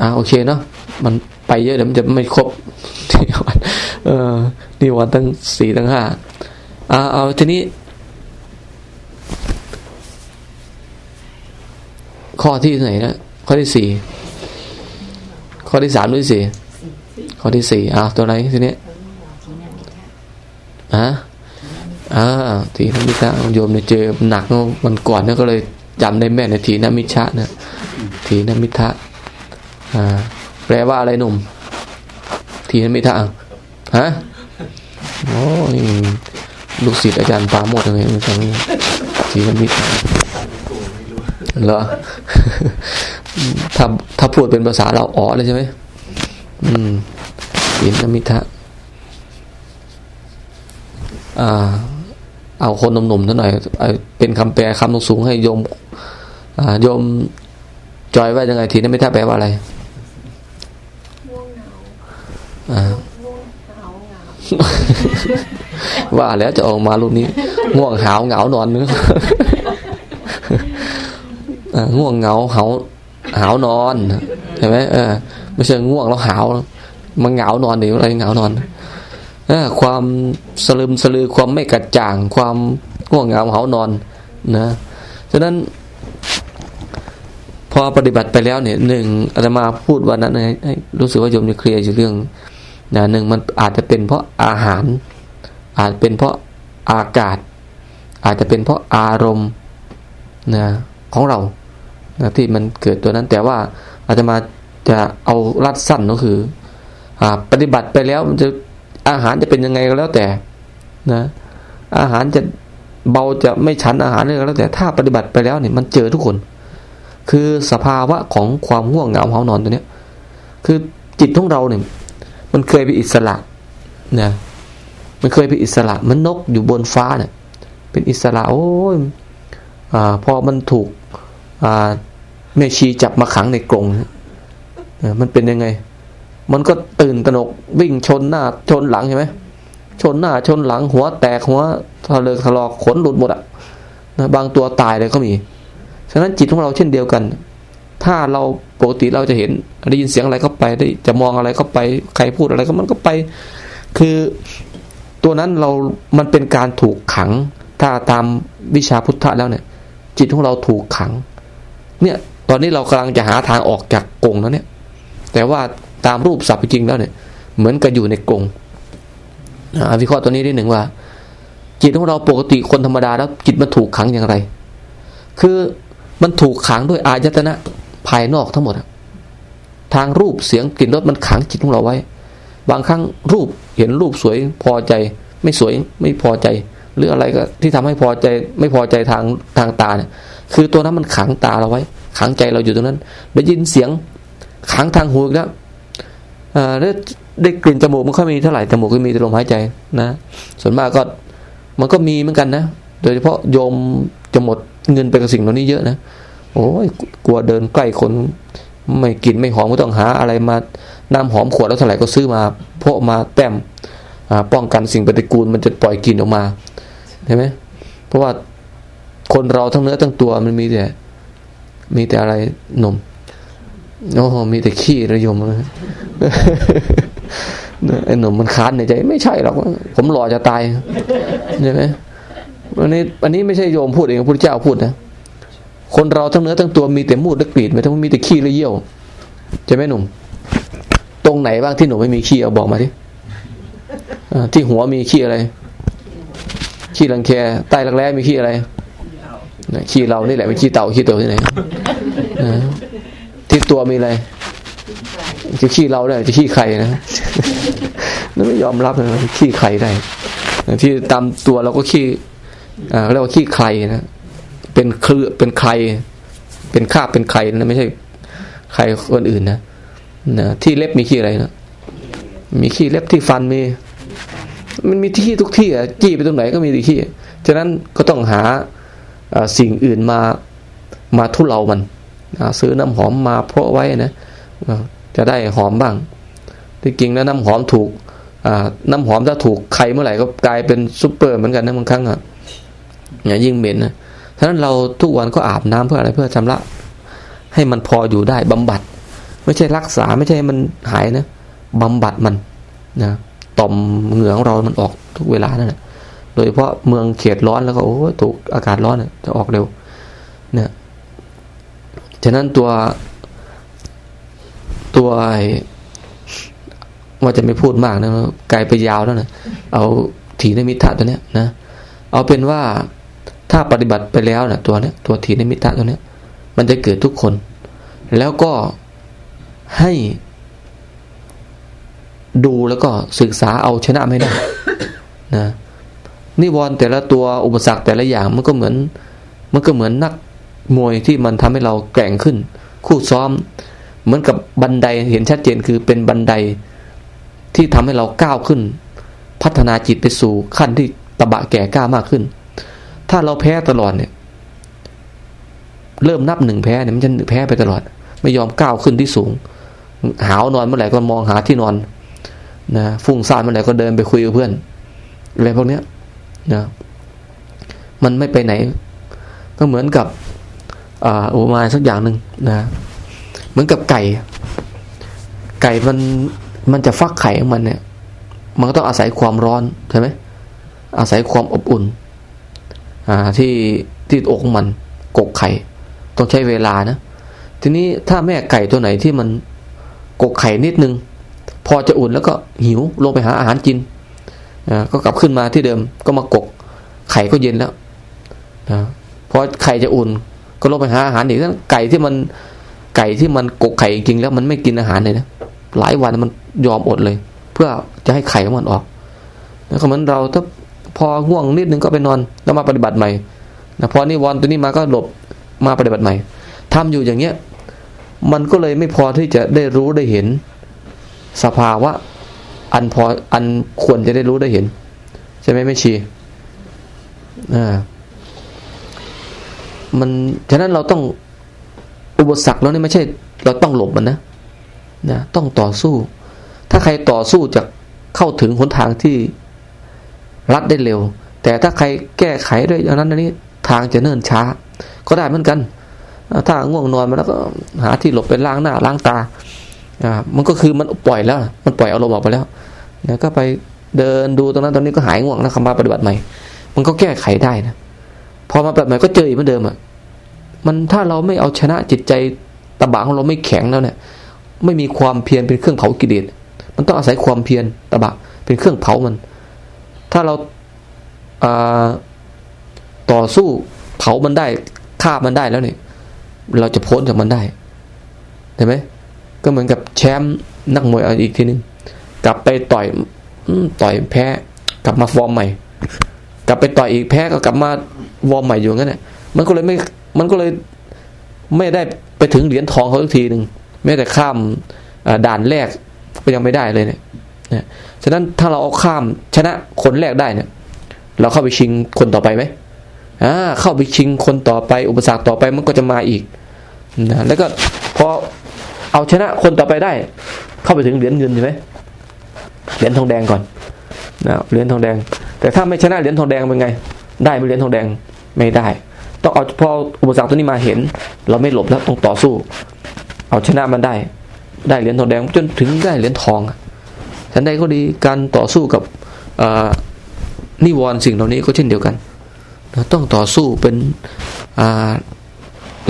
[SPEAKER 1] อ่าโอเคเนาะมัน ไปเยอะเดี๋ยวมันจะไม่ครบเออนี่วันตั้งสี่ตั้งห้าเอาเอาทีนี้ ข้อที่ไหนนะข้อที่สี่ข้อที่สามหรือสี่ข้อที่สี่อ่าตัวไหนทีนี้อะอ่าทีนมิตะโยมเนี่ยเจอหนักมันก่อนเนี่ยก็เลยจำได้แม่ในทีนมิชะนะทีนมิทะอ่า แปลว่าอะไรหนุ่ม ทีนไมิทะฮะโอ้ยลูกศิษย์อาจารย์ปาโมดอะไรมันจังสีนมิตรเหรอถ้าถ้าพูดเป็นภาษาเราอ๋อเลยใช่ไหมอืมสีนมิทะอ่า เอาคนหนุ่มๆท่าหน่อยเป็นคำแปลคำสูงให้โยม อ่าโยมจอยว่ายังไงทีนั้นไม่ท่าแปลว่าอะไร ว่าแล้วจะออกมาลูกนี้ ง่วงหาวเหงานอนเนื้อง่วงเหงาเหาหาวนอนเห็นไหมเออไม่ใช่ง่วงแล้วหาวมันเหงานอนหรืออะไรเหงานอนอความสลืมสลือความไม่กระจ่าง ความง่วงเหงาเหานอนนะฉะนั้น พอปฏิบัติไปแล้วเนี่ยหนึ่งอาตมาพูดวันนั้นให้รู้สึกว่าโยมจะเคลียร์อยู่เรื่อง นะหนึ่งมันอาจจะเป็นเพราะอาหาร อาจเป็นเพราะอากาศ อาจจะเป็นเพราะอารมณ์นะของเรานะที่มันเกิดตัวนั้นแต่ว่าอาจจะมาจะเอารัดสั้นก็คืออปฏิบัติไปแล้วมันจะอาหารจะเป็นยังไงก็แล้วแต่นะอาหารจะเบาจะไม่ชันอาหารเลยก็แล้วแต่ถ้าปฏิบัติไปแล้วเนี่ยมันเจอทุกคน คือสภาวะของความง่วงเหงาเหานอนตัวเนี้ย คือจิตของเราเนี่ย มันเคยเป็นอิสระนะมันเคยเป็นอิสระ มันนกอยู่บนฟ้าเนี่ยเป็นอิสระโอ้ยอ่าพอมันถูกอ่าแม่ชีจับมาขังในกรงมันเป็นยังไง มันก็ตื่นตระหนกวิ่งชนหน้า ชนหลังใช่ไหมชนหน้าชนหลังหัวแตกหัวทะเลทะลอกขนหลุดหมดอะนะบางตัวตายเลยก็มี ฉะนั้นจิตของเราเช่นเดียวกัน ถ้าเราปกติเราจะเห็นได้ยินเสียงอะไรก็ไปได้จะมองอะไรก็ไป ใครพูดอะไรก็มันก็ไป คือตัวนั้นเรา มันเป็นการถูกขัง ถ้าตามวิชาพุทธะแล้วเนี่ย จิตของเราถูกขัง เนี่ย ตอนนี้เรากำลังจะหาทางออกจากกงแล้วเนี่ย แต่ว่าตามรูปศัพท์จริงแล้วเนี่ย เหมือนกับอยู่ในกรงวิเคราะห์ตัวนี้ได้หนึ่งว่า จิตของเราปกติคนธรรมดาแล้วจิตมันถูกขังอย่างไร คือมันถูกขังด้วยอายตนะ ภายนอกทั้งหมด ทางรูปเสียงกลิ่นรสมันขังจิตของเราไว้ บางครั้งรูปเห็นรูปสวยพอใจ ไม่สวยไม่พอใจ หรืออะไรก็ที่ทำให้พอใจ ไม่พอใจทางทางตาเนี่ย คือตัวนั้นมันขังตาเราไว้ ขังใจเราอยู่ตรงนั้น ได้ยินเสียงขังทางหูแล้วได้ได้กลิ่นจมูกมันค่อยมีเท่าไหร่จมูกก็มีแต่ลมหายใจนะ ส่วนมากก็มันก็มีเหมือนกันนะ โดยเฉพาะโยมจะหมดเงินไปกับสิ่งเหล่านี้เยอะนะ โอ้ยกลัวเดินใกล้คนไม่กินไม่หอมก็ต้องหาอะไรมาน้ำหอมขวดแล้วเท่าไหร่ก็ซื้อมาเพกมาแต้มป้องกันสิ่งปฏิกูลมันจะปล่อยกลิ่นออกมาใช่ไหมเพราะว่าคนเราทั้งเนื้อทั้งตัวมันมีแต่ มีแต่อะไรนมโอ้มีแต่ขี้ระยมไอ้หนุ่มมันค้านในใจ ไม่ใช่หรอกผมหล่อจะตายใช่ไหมอันนี้อันนี้ไม่ใช่โยมพูดเองพระพุทธเจ้าพูดนะ คนเราทั้งเนื้อทั้งตัวมีแต่มูดและกรีดไม่ต้งมีแต่ขี้และเยี่ยวใช่ไหมหนุ่ม ตรงไหนบ้างที่หนุ่มไม่มีขี้เอาบอกมาทีที่หัวมีขี้อะไร ขี้รังแคใต้รักแร้มีขี้อะไรขี้เรานี่แหละเป็นขี้เต่าขี้เต่าที่ไหนที่ตัวมีอะไรจะขี้เราได้จะขี้ใครนะนั่นไม่ยอมรับนะขี้ใครได้ที่ตามตัวเราก็ขี้อ่าเรียกว่าขี้ใครนะ เป็นคือเป็นใคร เป็นคาเป็นใครนะไม่ใช่ใครคนอื่นนะนะที่เล็บมีขี้อะไรนะมีขี้เล็บที่ฟันมี มันมีที่ทุกที่อะจี้ไปตรงไหนก็มีที่ขี้ฉะนั้นก็ต้องหาสิ่งอื่นมามาทุเลามันซื้อน้ำหอมมาเพราะไว้นะจะได้หอมบ้าง ที่จริงแล้วน้ำหอมถูกน้ำหอมถ้าถูกใครเมื่อไหร่ก็กลายเป็นซุปเปอร์เหมือนกันนะบางครั้งอะอย่ายิ่งเหม็นนะ ฉะนั้นเราทุกวันก็อาบน้ำเพื่ออะไรเพื่อชำระ ให้มันพออยู่ได้บำบัด ไม่ใช่รักษาไม่ใช่มันหายนะบำบัดมันนะต่อมเหงื่อของเรามันออกทุกเวลานั่นแหละโดยเฉพาะเมืองเขตร้อนแล้วก็โอ้ถูกอากาศร้อนจะออกเร็วเนี่ยฉะนั้นตัวตัวไอ้ว่าจะไม่พูดมากนะไกลไปยาวแล้วนะเอาถีนมิทะตัวเนี้ยนะ เอาเป็นว่า ถ้าปฏิบัติไปแล้วนะตัวเนี้ยตัวถีนิมิทะตัวเนี้ยมันจะเกิดทุกคน แล้วก็ให้ดูแล้วก็ศึกษาเอาชนะไม่ได้นะนิวรณ์แต่ละตัวอุปสรรคแต่ละอย่างมันก็เหมือน มันก็เหมือนนักมวยที่มันทำให้เราแกร่งขึ้น คู่ซ้อม เหมือนกับบันไดเห็นชัดเจนคือเป็นบันไดที่ทำให้เราก้าวขึ้น พัฒนาจิตไปสู่ขั้นที่ตะบะแก่กล้ามากขึ้น ถ้าเราแพ้ตลอดเนี่ย เริ่มนับหนึ่งแพ้เนี่ยมันจะแพ้ไปตลอด ไม่ยอมก้าวขึ้นที่สูง หาวนอนเมื่อไหร่ก็มองหาที่นอนนะฟุ้งซ่านเมื่อไหร่ก็เดินไปคุยกับเพื่อนอะไรพวกเนี้ยนะมันไม่ไปไหน ก็เหมือนกับอ่าอุมาสักอย่างหนึ่งนะ เหมือนกับไก่ ไก่มันมันจะฟักไข่ของมันเนี่ย มันก็ต้องอาศัยความร้อนใช่ไหมอาศัยความอบอุ่น ที่ที่อกของมันกกไข่ ต้องใช้เวลานะ ทีนี้ถ้าแม่ไก่ตัวไหนที่มันกกไข่นิดนึง พอจะอุ่นแล้วก็หิวลงไปหาอาหารกินก็กลับขึ้นมาที่เดิมก็มากก ไข่ก็เย็นแล้วพอไข่จะอุ่น ก็ลงไปหาอาหารอีกนั้นไก่ที่มันไก่ที่มันกกไข่จริงแล้วมันไม่กินอาหารเลยนะหลายวันมันยอมอดเลย เพื่อจะให้ไข่ของมันออกแล้วเหมือนเราถ้า พอง่วงนิดนึงก็ไปนอน แล้วมาปฏิบัติใหม่นะพอนี่วันตัวนี้มาก็หลบมาปฏิบัติใหม่ทำอยู่อย่างเงี้ย มันก็เลยไม่พอที่จะได้รู้ได้เห็น สภาวะ อันพออันควรจะได้รู้ได้เห็นใช่ไหมไม่ชีอ่ามันฉะนั้นเราต้องอุปสรรคแล้วนี่ไม่ใช่ เราต้องหลบมันนะนะต้องต่อสู้ ถ้าใครต่อสู้จะเข้าถึงหนทางที่ รัดได้เร็ว แต่ถ้าใครแก้ไขด้วยอย่างนั้นอันนี้ทางจะเนิ่นช้า ก็ได้เหมือนกัน ถ้าง่วงนอนมาแล้วก็หาที่หลบไปล้างหน้าล้างตาอ่ามันก็คือมันปล่อยแล้ว มันปล่อยอารมณ์ออกไปแล้วแล้วก็ไปเดินดูตรงนั้นตรงนี้ก็หายง่วงแล้วคำมาปฏิบัติใหม่ มันก็แก้ไขได้นะพอมาปฏิบัติใหม่ก็เจออีกเหมือนเดิมอะมันถ้าเราไม่เอาชนะจิตใจตะบะของเราไม่แข็งแล้วเนี่ย ไม่มีความเพียรเป็นเครื่องเผากิเลสมันต้องอาศัยความเพียรตะบะเป็นเครื่องเผามัน ถ้าเราต่อสู้เผามันได้ฆ่ามันได้แล้วเนี่ยเราจะพ้นจากมันได้เห็นไหมก็เหมือนกับแชมป์นักมวยอีกทีนึงกลับไปต่อยต่อยแพ้ กลับมาฟอร์มใหม่ กลับไปต่อยอีกแพ้ก็กลับมาวอร์มใหม่อยู่งั้นแหละมันก็เลยไม่มันก็เลยไม่ได้ไปถึงเหรียญทองเขาสักทีหนึ่งแม้แต่ข้ามด่านแรกก็ยังไม่ได้เลยเนี่ย นะฉะนั้นถ้าเราเอาข้ามชนะคนแรกได้เนี่ย เราเข้าไปชิงคนต่อไปไหมอ่าเข้าไปชิงคนต่อไป อุปสรรคต่อไปมันก็จะมาอีกนะแล้วก็พอเอาชนะคนต่อไปได้ เข้าไปถึงเหรียญเงินใช่ไหมเหรียญทองแดงก่อนนะเหรียญทองแดง แต่ถ้าไม่ชนะเหรียญทองแดงเป็นไง ได้ไม่เหรียญทองแดงไม่ได้ ต้องเอาพออุปสรรคตัวนี้มาเห็น เราไม่หลบแล้วต้องต่อสู้ เอาชนะมันได้ ได้เหรียญทองแดงจนถึงได้เหรียญทอง ฉันใดก็ดีการต่อสู้กับนิวรณ์สิ่งเหล่านี้ก็เช่นเดียวกันต้องต่อสู้เป็น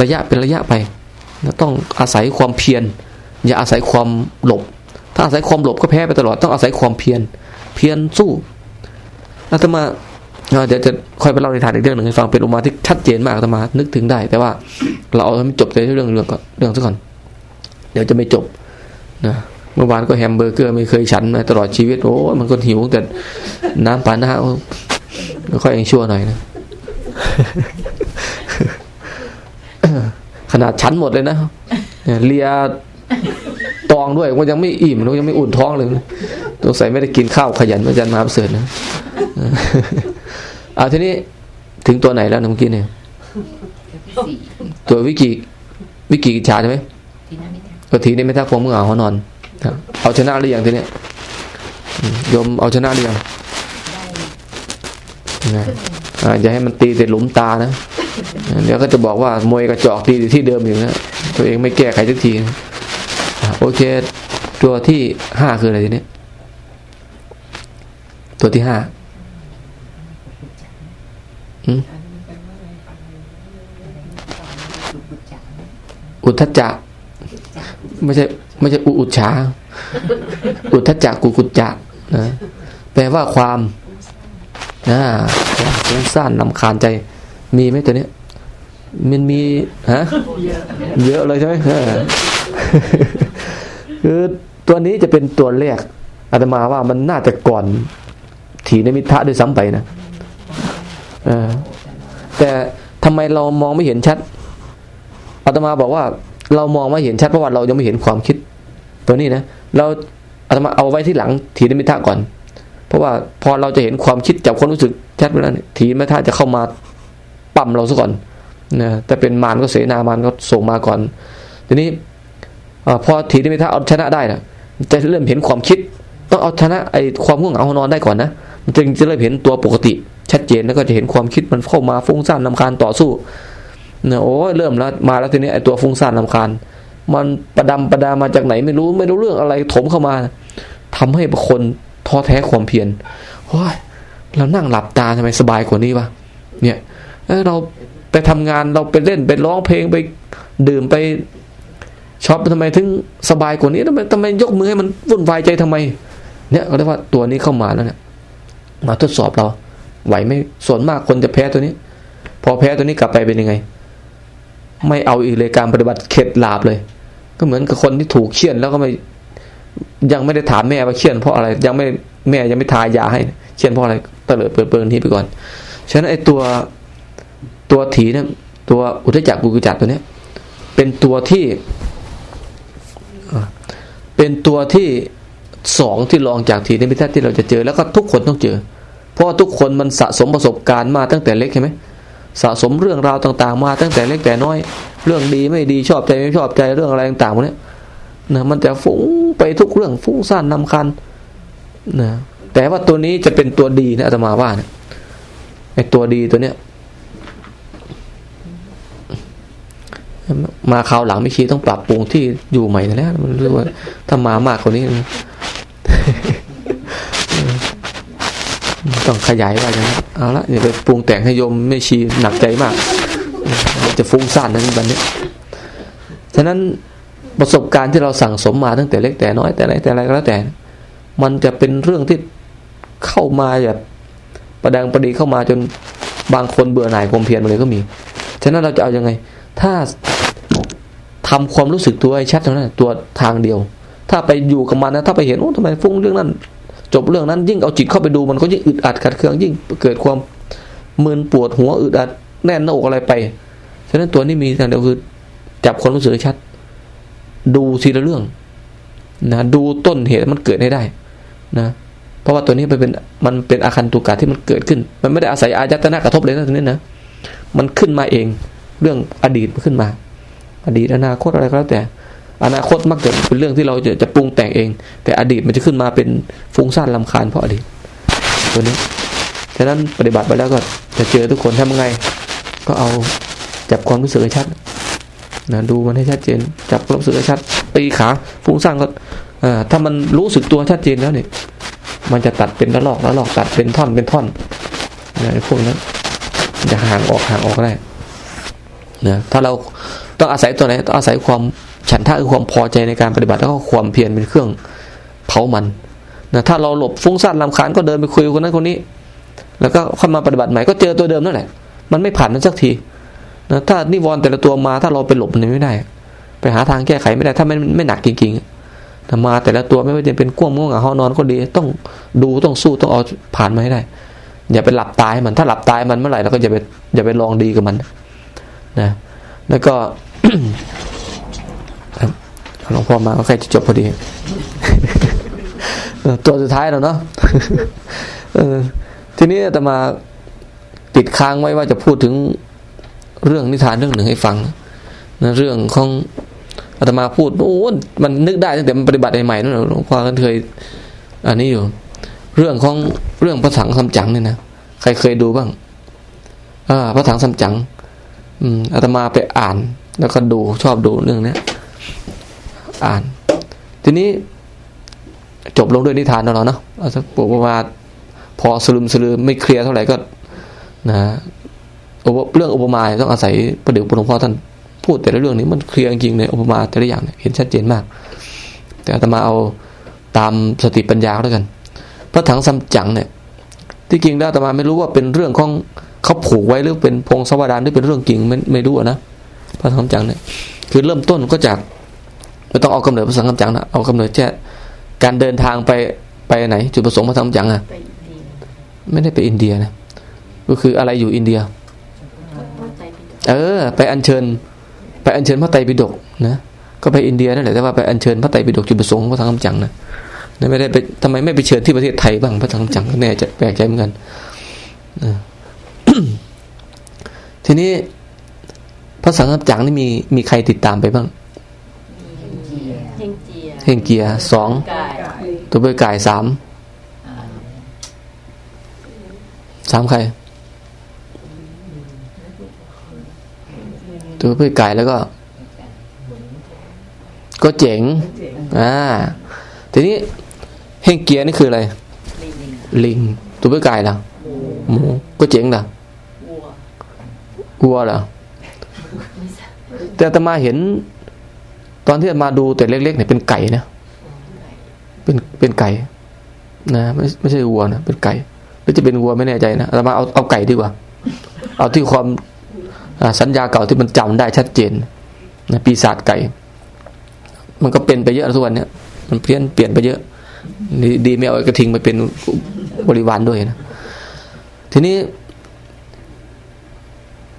[SPEAKER 1] ระยะเป็นระยะไปต้องอาศัยความเพียร อย่าอาศัยความหลบ ถ้าอาศัยความหลบก็แพ้ไปตลอดต้องอาศัยความเพียร เพียรสู้อาตมาเดี๋ยวจะค่อยไปเล่าในฐานอีกเรื่องหนึ่งให้ฟังเป็นอุปมาที่ชัดเจนมากอาตมานึกถึงได้ แต่ว่าเราเอาให้จบในเรื่องเรื่องก็เรื่องซะก่อน เดี๋ยวจะไม่จบนะ เมื่อวานก็แฮมเบอร์เกอร์ไม่เคยฉันมาตลอดชีวิตโอ้มันก็หิวแต่น้ำปานะค่อยยังชั่วหน่อยนะขนาดชั้นหมดเลยนะเลียตองด้วยมันยังไม่อิ่มมันยังไม่อุ่นท้องเลยตัวใส่ไม่ได้กินข้าวขยันอาจารย์มาเสือนะเอาทีนี้ถึงตัวไหนแล้วเมื่อกี้เนี่ย ตัววิกิวิกิกิจชาใช่ไหมก็ทีนี้ไม่ทักผมเมื่อเอานอน เอาชนะหรือยังทีนี้ยมเอาชนะหรือยังอย่าให้มันตีแต่หลุมตานะเดี๋ยวก็จะบอกว่ามวยกระจอกตีอยู่ที่เดิมอยู่นะตัวเองไม่แก้ไขทุกทีนะโอเค ตัวที่ห้าคืออะไรทีนี้ตัวที่ห้าอุทธจักไม่ใช่ ไม่ใช่อุอุชาอุทจักกุกุจจะนะแปลว่าความนะสงสั้นลำคาญใจ มีไหมตัวนี้มันมีฮะเยอะเลยใช่ไหมคือตัวนี้จะเป็นตัวแรกอาตมาว่ามันน่าจะก่อนถีนมิทะด้วยซ้ำไปนะแต่ทำไมเรามองไม่เห็นชัดอาตมาบอกว่า เรามองไม่เห็นชัดเพราะว่าเรายังไม่เห็นความคิด ตัวนี้นะเราอาตมาเอาไว้ที่หลังถีนมิทะก่อน เพราะว่าพอเราจะเห็นความคิดจากความรู้สึกชัดไปแล้วถีนมิทะจะเข้ามาปั่มเราซะก่อนนะแต่เป็นมารก็เสนามารก็ส่งมาก่อน ทีนี้อพอถีนมิทะเอาชนะได้นะจะเริ่มเห็นความคิด ต้องเอาชนะไอ้ความง่วงเหงานอนได้ก่อนนะมันจึงจะเริ่มเห็นตัวปกติ ชัดเจนแล้วก็จะเห็นความคิดมันเข้ามาฟุ้งซ่านลำคาญต่อสู้เนี่ยโอ้เริ่มแล้วมาแล้วทีนี้ไอ้ตัวฟุ้งซ่านลำคาญ มันประดำประดามาจากไหนไม่รู้ไม่รู้เรื่องอะไรถมเข้ามาทำให้คคลท้อแท้ความเพียรโอ้ยเรานั่งหลับตาทำไมสบายกว่านี้วะเนี่ยเราไปทำงานเราไปเล่นไปร้องเพลงไปดื่มไปช็อปทำไมถึงสบายกว่านี้ทำไมทำไมยกมือให้มันวุ่นวายใจทำไม เนี่ยเขาเรียกว่าตัวนี้เข้ามาแล้วเนี่ยมาทดสอบเรา ไหวไหมส่วนมากคนจะแพ้ตัวนี้ พอแพ้ตัวนี้กลับไปเป็นยังไง ไม่เอาอีกเลยการปฏิบัติเข็ดหลาบเลย ก็เหมือนกับคนที่ถูกเชี่ยนแล้วก็ไม่ยังไม่ได้ถามแม่ว่าเชี่ยนเพราะอะไร ยังไม่แม่ยังไม่ทายาให้เชี่ยนเพราะอะไรตะเลิดเปิดเปิงนี้ไปก่อนฉะนั้นไอ้ตัวตัวถีเนี่ยตัวอุทจักกุกุจักตัวเนี้ย เป็นตัวที่ เป็นตัวที่สองที่รองจากถีในพิทัศที่เราจะเจอแล้วก็ทุกคนต้องเจอ เพราะทุกคนมันสะสมประสบการณ์มาตั้งแต่เล็กใช่ไหม สะสมเรื่องราวต่าง ๆ มาตั้งแต่เล็กแต่น้อย เรื่องดีไม่ดีชอบใจไม่ชอบใจเรื่องอะไรต่างๆพวกนี้นะมันจะฟุ้งไปทุกเรื่องฟุ้งซ่านนำคันนะแต่ว่าตัวนี้จะเป็นตัวดีนะอาตมาว่าเนี่ยไอ้ตัวดีตัวเนี้ยมาคราวหลังไม่คีต้องปรับปรุงที่อยู่ใหม่แล้ว มันรู้ว่าถ้ามามากกว่านี้ ต้องขยายว่าอย่างนั้เอาละอย่าไปปรุงแต่งให้โยมไม่ชีหนักใจมาก จะฟุ้งซ่านนั้นแบบนี้ฉะนั้นประสบการณ์ที่เราสั่งสมมาตั้งแต่เล็กแต่น้อยแต่ไหนแต่อะไรก็แล้วแต่ มันจะเป็นเรื่องที่เข้ามาแบบประดังประดีเข้ามาจนบางคนเบื่อหน่ายความเพียรมาเลยก็มี ฉะนั้นเราจะเอาอยัางไง ถ้าทำความรู้สึกตัวให้ชัดเท่านั้นตัวทางเดียว ถ้าไปอยู่กับมันนะถ้าไปเห็นโอ้ทำไมฟุ้งเรื่องนั้น จบเรื่องนั้นยิ่งเอาจิตเข้าไปดูมันก็ยิ่งอึดอัดขัดเคืองยิ่งเกิดความมึนปวดหัวอึดอัดแน่นหน้าอกอะไรไป ฉะนั้นตัวนี้มีทางเดียวคือ จับความรู้สึกชัด ดูทีละเรื่องนะดูต้นเหตุมันเกิดให้ได้นะเพราะว่าตัวนี้มันเป็นมันเป็นอาคันตุกะที่มันเกิดขึ้น มันไม่ได้อาศัยอายตนะกระทบเลยนะตรงนี้นะมันขึ้นมาเองเรื่องอดีตมันขึ้นมา อดีตอนาคตอะไรก็แล้วแต่ อนาคตมักจะเป็นเรื่องที่เราจะจะปรุงแต่งเอง แต่อดีตมันจะขึ้นมาเป็นฟุ้งซ่านลำคาญเพราะอดีตตัวนี้ฉะนั้นปฏิบัติไปแล้วก็จะเจอทุกคนทำยังไง ก็เอาจับความรู้สึกให้ชัดนะดูมันให้ชัดเจน จับความรู้สึกให้ชัดตีขาฟุ้งซ่านก็ถ้ามันรู้สึกตัวชัดเจนแล้วเนี่ยมันจะตัดเป็นระลอกระลอกตัดเป็นท่อนเป็นท่อนนะพวกนั้นจะห่างออกห่างออกได้นะถ้าเราต้องอาศัยตัวไหนต้องอาศัยความ ฉันทะคือความพอใจในการปฏิบัติแล้วก็ความเพียรเป็นเครื่องเผามันนะถ้าเราหลบฟุ้งซ่านลำคาญก็เดินไปคุยคนนั้นคนนี้ แล้วก็เข้ามาปฏิบัติใหม่ก็เจอตัวเดิมนั่นแหละ มันไม่ผ่านนั้นสักทีนะถ้านิวรณ์แต่ละตัวมาถ้าเราไปหลบมันไม่ได้ ไปหาทางแก้ไขไม่ได้ถ้าไม่ไม่หนักจริงๆแต่มาแต่ละตัวไม่ว่าจะเป็นก้วงง่วงห้อนอนก็ดี ต้องดูต้องสู้ต้องเอาผ่านมาให้ได้ อย่าไปหลับตายมันถ้าหลับตายมันเมื่อไหร่เราก็อย่าไปอย่าไปลองดีกับมันนะแล้วก็ หลวงพ่อมาก็ใกล้จะจบพอดี ตัวสุดท้ายแล้วเนาะทีนี้จะมาติดค้างไว้ว่าจะพูดถึงเรื่องนิทานเรื่องหนึ่งให้ฟังนะเรื่องของอาตมาพูดโอ้มันนึกได้ตั้งแต่มันปฏิบัติใหม่ๆนั่นหลวงพ่อก็เคย อันนี้อยู่ เรื่องของเรื่องพระถังคำจังเนี่ยนะใครเคยดูบ้างอ่าพระถังคำจัง อืมอาตมาไปอ่าน แล้วก็ดูชอบดูเรื่องเนี้ย อ่าน ทีนี้จบลงด้วยนิทานเราเนาะเอาสักประมาณพอสลืมสลืมไม่เคลียร์เท่าไหร่ก็นะเรื่องอุปมาต้องอาศัยประเดี๋ยวหลวงพ่อท่านพูดแต่ละเรื่องนี้มันเคลียร์จริงเลยอุปมาแต่ละอย่างเห็นชัดเจนมาก แต่อาตมาเอาตามสติปัญญาแล้วกัน พระถังซัมจั๋งเนี่ย ที่จริงแล้วอาตมาไม่รู้ว่าเป็นเรื่องของเขาผูกไว้หรือเป็นพงศาวดารหรือเป็นเรื่องจริงไม่ไม่รู้นะพระถังซัมจั๋งเนี่ยคือเริ่มต้นก็จาก ไม่ต้องเอากำเนิดพระสังฆจังนะเอากำเนิดแค่การเดินทางไปไปไหน จุดประสงค์พระสังฆจังอะไม่ได้ไปอินเดียนะก็คืออะไรอยู่อินเดีย เออ ไปอัญเชิญ ไปอัญเชิญพระไตรปิฎกนะก็ไปอินเดียนั่นแหละแต่ว่าไปอัญเชิญพระไตรปิฎกจุดประสงค์พระสังฆจังนะไม่ได้ไปทำไมไม่ไปเชิญที่ประเทศไทยบ้างพระสังฆจังก็แน่จะแปลกใจเหมือนกันทีนี้พระสังฆจังนี่มีมีใครติดตามไปบ้าง เฮงเกียสองตัวเบยกายสามสามใคร ตัวเบยกายแล้วก็ ก็เจ๋งอ่าทีนี้เฮงเกียนี่คืออะไร ลิง ตัวเบยกายล่ะหมูก็เจ๋งล่ะวัวล่ะแต่ตมาเห็น ตอนที่มาดูแต่เล็กๆเนี่ยเป็นไก่นะเป็นเป็นไก่ นะไม่ไม่ใช่วัวนะเป็นไก่หรือจะเป็นวัวไม่แน่ใจนะเรามาเอาเอาไก่ดีกว่า เอาที่ความสัญญาเก่าที่มันจำได้ชัดเจนนะปีศาจไก่ มันก็เป็นไปเยอะทุกวันเนี่ยมันเพี้ยนเปลี่ยนไปเยอะดีไม่เอากระทิงไปเป็นบริวารด้วยนะทีนี้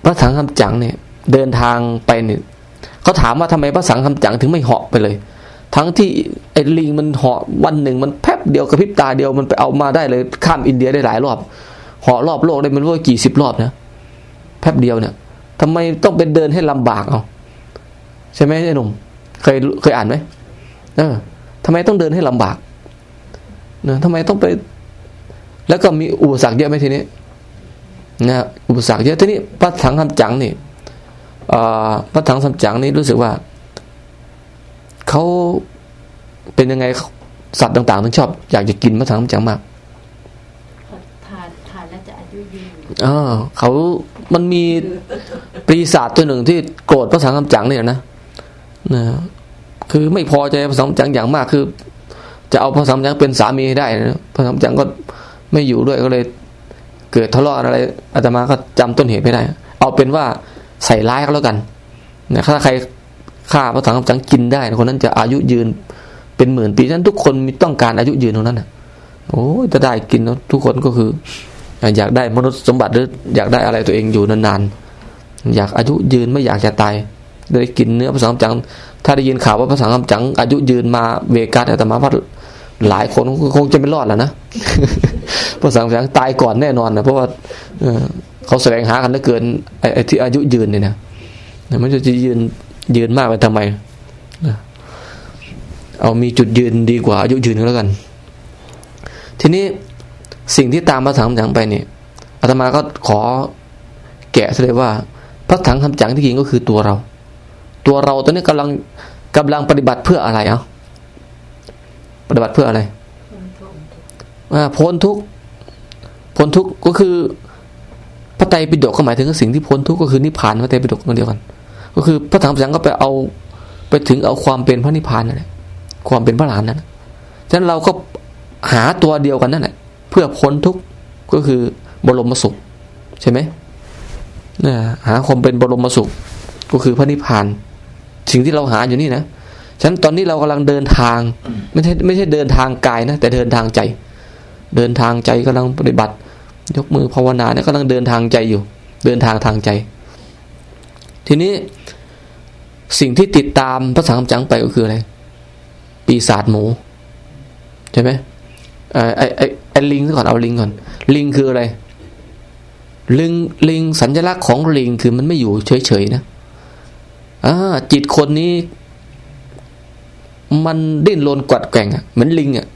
[SPEAKER 1] พระถังคำจังเนี่ย เดินทางไปเนี่ย เขาถามว่าทำไมพระสังคำจังถึงไม่เหาะไปเลย ทั้งที่ไอ้ลิงมันเหาะวันหนึ่งมันแป๊บเดียวกระพริบตาเดียวมันไปเอามาได้เลยข้ามอินเดียได้หลายรอบเหาะรอบโลกได้มันว่ากี่สิบรอบนะแป๊บเดียวเนี่ยทำไมต้องเป็นเดินให้ลำบากเอาใช่ไหมไอ้หนุ่มเคยเคยอ่านไหมเออทำไมต้องเดินให้ลำบากเนะทำไมต้องไป แล้วก็มีอุปสรรคเยอะไหมทีนี้นะอุปสรรคเยอะทีนี้พระถังคำจังนี่ พระถังคำจังนี่รู้สึกว่าเขาเป็นยังไงสัตว์ต่างๆต้องชอบ อยากจะกินพระถังคำจังมาก
[SPEAKER 2] ทานทานแล้วจะอายุยื
[SPEAKER 1] นอ่าเขามันมีปีศาจตัวหนึ่งที่โกรธพระสังคำจังเนี่ยนะนะคือไม่พอใจพระสังคำจังอย่างมากคือ จะเอาพระสังคำจังเป็นสามีให้ได้นะพระสังคำจังก็ไม่อยู่ด้วยก็เลย เกิดทะเลาะอะไรอาตมาก็จำต้นเหตุไม่ได้ เอาเป็นว่า ใส่ร้ายก็แล้วกันนะถ้าใครฆ่าพระสังคำจังกินได้คนนั้นจะอายุยืนเป็นหมื่นปีฉะนั้นทุกคนมีต้องการอายุยืนตรงนั้นนะโอ้จะได้กินทุกคนก็คือ อยากได้มนุษย์สมบัติหรืออยากได้อะไรตัวเองอยู่นานๆอยากอายุยืนไม่อยากจะตายได้กินเนื้อพระสังฆจังถ้าได้ยินข่าวว่าพระสังฆจังอายุยืนมาเวกัสแต่มาพัดหลายคนคงจะไม่รอดแล้วนะพระสังฆจังตายก่อนแน่นอนนะเพราะว่า เขาแสดงหากันเหลือเกินไอ้ที่อายุยืนเนี่ยนะมันจะยืนยืนมากไปทำไมเอามีจุดยืนดีกว่าอายุยืนก็แล้วกัน ทีนี้สิ่งที่ตามพระถังคำจังไปเนี่ยอาตมาก็ขอแกะเลยว่า พระถังคำจังที่จริงก็คือตัวเรา ตัวเราตอนนี้กำลังกำลังปฏิบัติเพื่ออะไรเอะปฏิบัติเพื่ออะไรพ้นทุกพ้นทุกก็คือ พระไตรปิฎกก็หมายถึงสิ่งที่พ้นทุกข์ก็คือนิพพานพระไตรปิฎกนั่นเดียวกัน ก็คือพระถังคำจังก็ไปเอาไปถึงเอาความเป็นพระนิพพานนั่นแหละความเป็นพระหลานนั้นฉะนั้นเราก็หาตัวเดียวกันนั่นแหละเพื่อพ้นทุกข์ก็คือบรมสุขใช่ไหมนะหาความเป็นบรมสุขก็คือพระนิพพาน สิ่งที่เราหาอยู่นี่นะฉะนั้นตอนนี้เรากำลังเดินทาง ไม่ใช่ไม่ใช่เดินทางกายนะแต่เดินทางใจ เดินทางใจกำลังปฏิบัติ ยกมือภาวนาเนี่ยกำลังเดินทางใจอยู่ เดินทางทางใจ ทีนี้สิ่งที่ติดตามพระสังฆจังไปก็คืออะไร ปีศาจหมู ใช่ไหมไอ้ไอ้ไอ้ลิงก่อนเอาลิงก่อน ลิงคืออะไร ลิงลิงสัญลักษณ์ของลิงคือมันไม่อยู่เฉยๆนะอ่าจิตคนนี้ มันดิ้นรนกวัดแกงอะเหมือนลิงอะ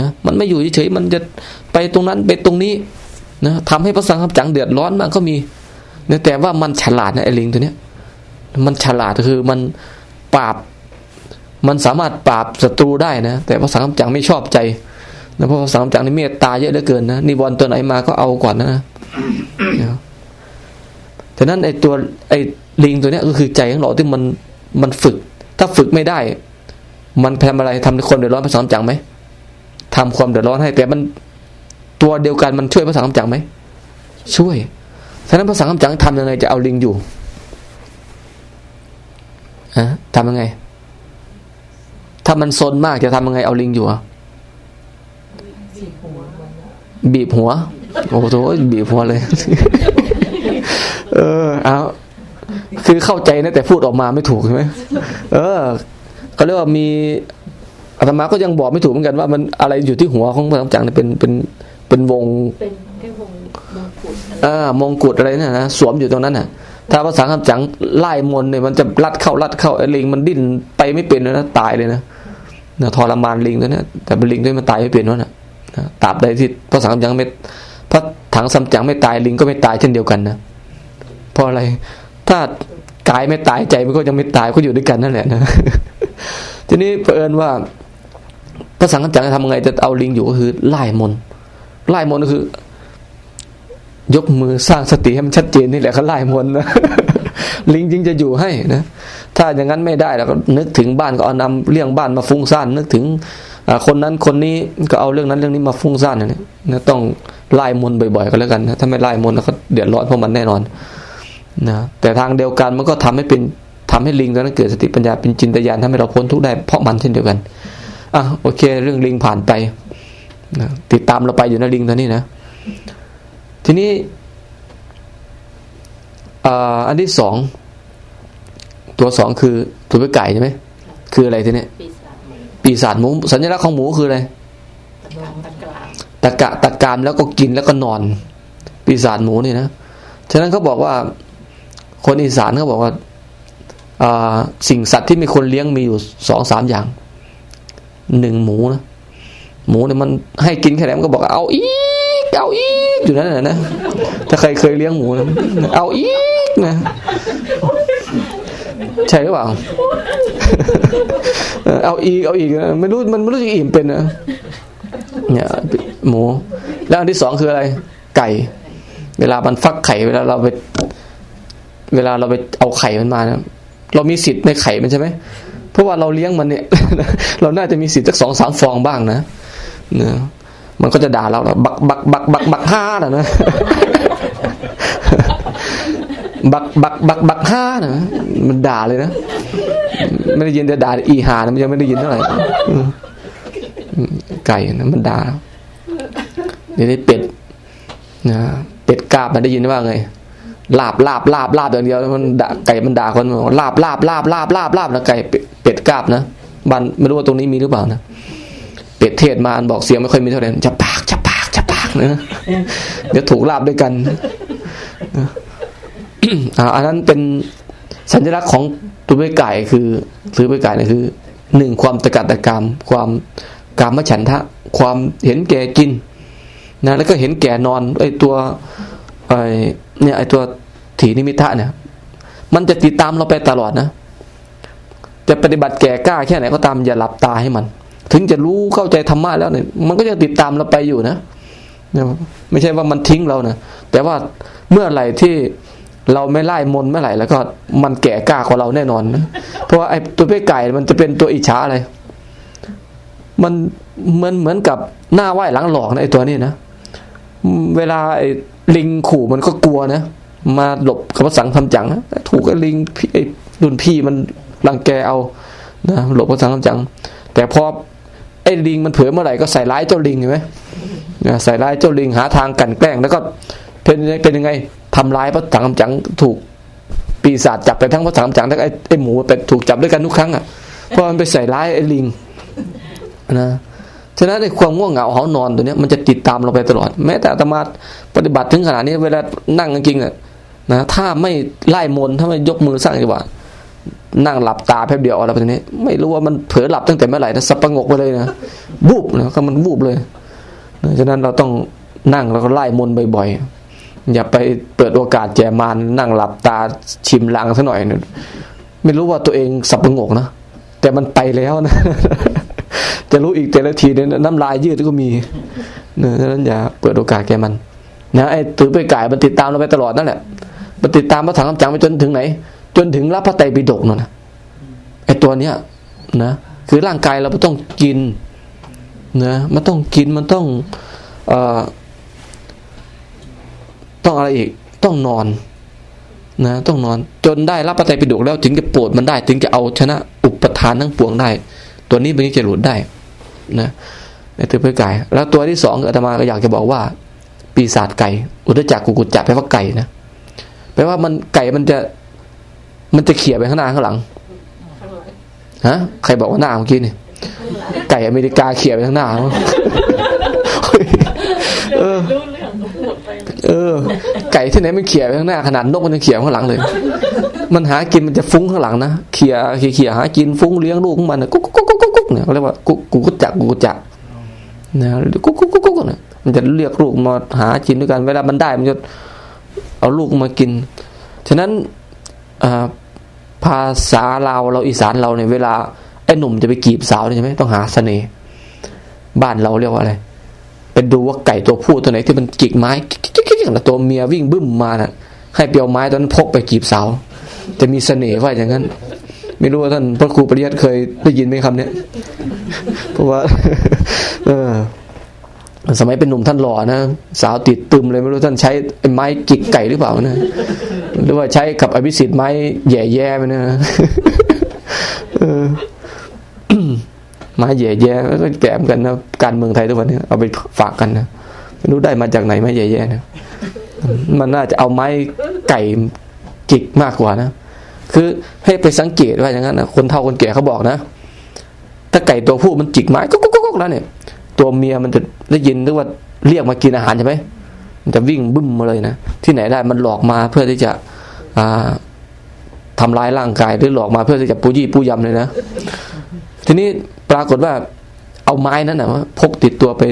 [SPEAKER 1] นะมันไม่อยู่เฉยๆมันจะไปตรงนั้นไปตรงนี้นะทำให้พระสังฆจังเดือดร้อนมันก็มีนะแต่ว่ามันฉลาดนะไอ้ลิงตัวเนี้ย มันฉลาดคือมันปราบ มันสามารถปราบศัตรูได้นะ แต่พระสังฆจังไม่ชอบใจนะเพราะสามจังนี่เมตตาเยอะเหลือเกินนะนิวรณ์ตัวไหนมาก็เอาก่อนนะนะฉะนั้นไอ้ตัวไอ้ลิงตัวเนี้ยก็คือใจของเราที่มันมันฝึก ถ้าฝึกไม่ได้ มันทำอะไรทำคนเดือดร้อนภาษาจังไหม ทำความเดือดร้อนให้ แต่มันตัวเดียวกันมันช่วยภาษาจังไหมช่วยฉะนั้นภาษาจังทำยังไงจะเอาลิงอยู่ฮะทำยังไง ถ้ามันซนมากจะทำยังไงเอาลิงอยู่อะบีบหัว โอ้โหบีบหัวเลย เออ เอาคือเข้าใจนะแต่พูดออกมาไม่ถูกใช่ไหมเออก็เรียกว่ามี อาตมาก็ยังบอกไม่ถูกเหมือนกันว่ามันอะไรอยู่ที่หัวของพระสังจังเนี่ยเป็นเป็นเป็นวงเป็นแค่วงมงกุฎอ่ามงกุฎอะไรเนี่ยนะสวมอยู่ตรงนั้นน่ะ ถ้าภาษาคำจังไล่มนเนี่ยมันจะรัดเข้ารัดเข้าไอ้ลิงมันดิ้นไปไม่เป็นเลยนะตายเลยนะนะทรมานลิงตัวเนี้ยแต่เป็นลิงด้วยมันตายไม่เป็นวะน่ะตราบใดที่พระสังฆจังไม่พระถังสัมจังไม่ตายลิงก็ไม่ตายเช่นเดียวกันนะเพราะอะไรถ้ากายไม่ตายใจมันก็ยังไม่ตายก็อยู่ด้วยกันนั่นแหละนะทีนี้เผอิญว่า พระสังฆจังจะทำไงจะเอาลิงอยู่ก็คือไล่มนไล่มนก็คือ ยกมือสร้างสติให้มันชัดเจนนี่แหละเขาไล่มนนะลิงจริงจะอยู่ให้นะ ถ้าอย่างนั้นไม่ได้แล้วก็นึกถึงบ้านก็เอานำเลี้ยงบ้านมาฟุ้งซ่านนึกถึงคนนั้นคนนี้ก็เอาเรื่องนั้นเรื่องนี้มาฟุ้งซ่านเนี่ยนะต้องไล่มนบ่อยๆก็แล้วกันนะถ้าไม่ไล่มนแล้วก็เดือดร้อนเพราะมันแน่นอนนะแต่ทางเดียวกันมันก็ทำให้เป็นทำให้ลิงตอนนั้นเกิดสติปัญญาเป็นจินตญาณทำให้เราพ้นทุกข์ได้เพราะมันเช่นเดียวกัน อะโอเค เรื่องลิงผ่านไปนะติดตามเราไปอยู่นะลิงตัวนี้นะ ทีนี้อันที่สองตัวสองคือตัวไก่ใช่ไหมคืออะไรทีนี้ปีศาจหมู สัญลักษณ์ของหมูคืออะไรตะกะตะกามแล้วก็กินแล้วก็นอน ปีศาจหมูนี่นะฉะนั้นเขาบอกว่าคนอีสานเขาบอกว่าสิ่งสัตว์ที่มีคนเลี้ยงมีอยู่สองสามอย่าง หนึ่งหมูนะหมูเนี่ยมันให้กินแค่ไหนมันก็บอกเอาอีกเอาอีกอยู่นั่นแหละนะถ้าใครเคยเลี้ยงหมูนะเอาอีกนะใช่หรือเปล่า เอาอีกเอาอีกนะไม่รู้มันไม่รู้จะอิ่มเป็นนะเนี่ยหมู แล้วอันที่สองคืออะไร ไก่ เวลามันฟักไข่ เวลาเราไป เวลาเราไปเอาไข่มันมานะเรามีสิทธิ์ในไข่มันใช่ไหม เพราะว่าเราเลี้ยงมันเนี่ย เราน่าจะมีสิทธิ์สักสองสามฟองบ้างนะเนะมันก็จะด่าเราบักบักบักบักบักห้านะนะบักบักบักบักห้านะมันด่าเลยนะไม่ได้ยินแต่ด่าอีหานะมันยังไม่ได้ยินเท่าไหร่ไก่นะมันด่าเดี๋ยวนี้เป็ดนะเป็ดกาบมันได้ยินว่าไง ลาบลาบลาบลาบอย่างเดียวมันด่าไก่มันด่าคนลาบลาบลาบลาบลาบลาบนะไก่เป็ดกาบนะบ้านไม่รู้ว่าตรงนี้มีหรือเปล่านะเป็ดเทศมาอันบอกเสียงไม่ค่อยมีเท่าไหร่จะปากจะปากจะปากนะเดี๋ยวถูกลาบด้วยกันอันนั้นเป็นสัญลักษณ์ของตัวไก่คือซื้อไปไก่นี่คือหนึ่งความตะกัดตะกรรมความกามฉันทะ ความเห็นแก่กิน นะ แล้วก็เห็นแก่นอนไอ้ตัวไอ้ เนี่ยไอตัวถีนิมิทะเนี่ย มันจะติดตามเราไปตลอดนะ จะปฏิบัติแก่กล้าแค่ไหนก็ตามอย่าหลับตาให้มัน ถึงจะรู้เข้าใจธรรมะแล้วเนี่ยมันก็ยังติดตามเราไปอยู่นะไม่ใช่ว่ามันทิ้งเรานะแต่ว่าเมื่อไหร่ที่เราไม่ไล่มนเมื่อไหร่แล้วก็มันแก่กล้ากว่าเราแน่นอนนะเพราะว่าไอ้ตัวเป้ไก่มันจะเป็นตัวอิจฉาอะไร มันเหมือนเหมือนกับหน้าไหว้หลังหลอกนะไอ้ตัวนี้นะ เวลาไอ้ลิงขู่มันก็กลัวนะ มาหลบกับสังทำจังถูกไอ้ลิงไอ้รุ่นพี่มันรังแกเอานะหลบกับสังทำจัง แต่พอไอ้ลิงมันเผยเมื่อไหร่ก็ใส่ร้ายเจ้าลิงเห็นไหมใส่ร้ายเจ้าลิงหาทางกันแกล้งแล้วก็เป็นเป็นยังไงทำลายพระถังจังถูกปีศาจจับไปทั้งพระถังจังทั้งไอ้ไอ้หมูเป็ดถูกจับด้วยกันทุกครั้งอะเพราะมันไปใส่ร้ายไอ้ลิงนะ ฉะนั้นในความง่วงเหงาเขานอนตัวเนี้ยมันจะติดตามเราไปตลอด แม้แต่อาตมาปฏิบัติถึงขนาดนี้เวลานั่งจริงๆอะนะถ้าไม่ไล่มนถ้าไม่ยกมือสร้างจังหวะนั่งหลับตาแป๊บเดียวอะไรแบบนี้ ไม่รู้ว่ามันเผลอหลับตั้งแต่เมื่อไหร่นะสับประงกไปเลยนะบูบนะก็มันบูบเลยฉะนั้นเราต้องนั่งแล้วก็ไล่มนบ่อยๆอย่าไปเปิดโอกาสแจมานนั่งหลับตาชิมลังซะหน่อยนึงไม่รู้ว่าตัวเองสับประงกนะแต่มันไปแล้วนะ จะรู้อีกแต่ละทีเนี่ยน้ำลายยืดก็มีเนี่ยฉะนั้นอย่าเปิดโอกาสแกมันนะไอ้ถือไปก่ายมันติดตามเราไปตลอดนั่นแหละมันติดตามพระถังคำจังไปจนถึงไหน จนถึงรับพระไตรปิฎกนั่นนะไอ้ตัวเนี้ยนะคือร่างกายเราต้องกินนะมันต้องกินมันต้องเอ่อต้องอะไรอีกต้องนอนนะต้องนอนจนได้รับปฏิปิฎกแล้วถึงจะปวดมันได้ ถึงจะเอาชนะอุปทานทั้งปวงได้ ตัวนี้มันจะหลุดได้นะในตัวเพื่อไก่แล้วตัวที่สองอาตมาก็อยากจะบอกว่า ปีศาจไก่ อุตจักกุกุจจะแปลว่าไก่นะแปลว่ามันไก่มันจะ มันจะเขี่ยไปข้างหน้าข้างหลังฮะใครบอกว่าหน้าเมื่อกี้นี่ไก่อเมริกาเขี่ยไปข้างหน้าเออเออ ไก่ที่ไหนมันเขี่ยไปข้างหน้าขนาดนกมันยังเขี่ยข้างหลังเลย มันหากินมันจะฟุ้งข้างหลังนะเขี่ยเขี่ยหากินฟุ้งเลี้ยงลูกของมันกุ๊กกุ๊กกุ๊กกุ๊กเนี่ยเรียกว่ากุ๊กกุ๊กจักกุ๊กจักนะกุ๊กกุ๊กกุ๊กกุ๊กเนี่ยมันจะเรียกลูกมาหากินด้วยกันเวลามันได้มันจะเอาลูกมากิน ฉะนั้นภาษาเราเราอีสานเราเนี่ยเวลาไอ้หนุ่มจะไปกีบสาวใช่ไหมต้องหาเสน่ห์บ้านเราเรียกว่าอะไร เป็นดูว่าไก่ตัวผู้ตัวไหนที่มันจิกไม้แล้วตัวเมียวิ่งบึ้มมาน่ะ ให้เปียวไม้ตอนพกไปจีบสาว จะมีเสน่ห์ว่าอย่างนั้น ไม่รู้ว่าท่านพระครูปริยัติเคยได้ยินไหมคำเนี้ยเพราะว่า เออสมัยเป็นหนุ่มท่านหล่อนะสาวติดตึมเลยไม่รู้ท่านใช้ไม้จิกไก่หรือเปล่านะหรือว่าใช้กับอภิสิทธิ์ไม้แย่แย่ไปนะ ไม้แย่แย่ก็แกมกันนะการเมืองไทยทุกวันนี้เอาไปฝากกันนะไม่รู้ได้มาจากไหนไม้แย่แย่นะมันน่าจะเอาไม้ไก่จิกมากกว่านะคือให้ไปสังเกตว่าอย่างนั้นนะคนเฒ่าคนแก่เขาบอกนะ ถ้าไก่ตัวผู้มันจิกไม้ก็ก็ก็แล้วเนี่ย ตัวเมียมันจะได้ยินหรือว่าเรียกมากินอาหารใช่ไหมมันจะวิ่งบึ้มมาเลยนะที่ไหนได้มันหลอกมาเพื่อที่จะอ่าทำร้ายร่างกายหรือหลอกมาเพื่อที่จะปูยี่ปูยำเลยนะ ทีนี้ ปรากฏว่าเอาไม้นั้นนะพกติดตัวไป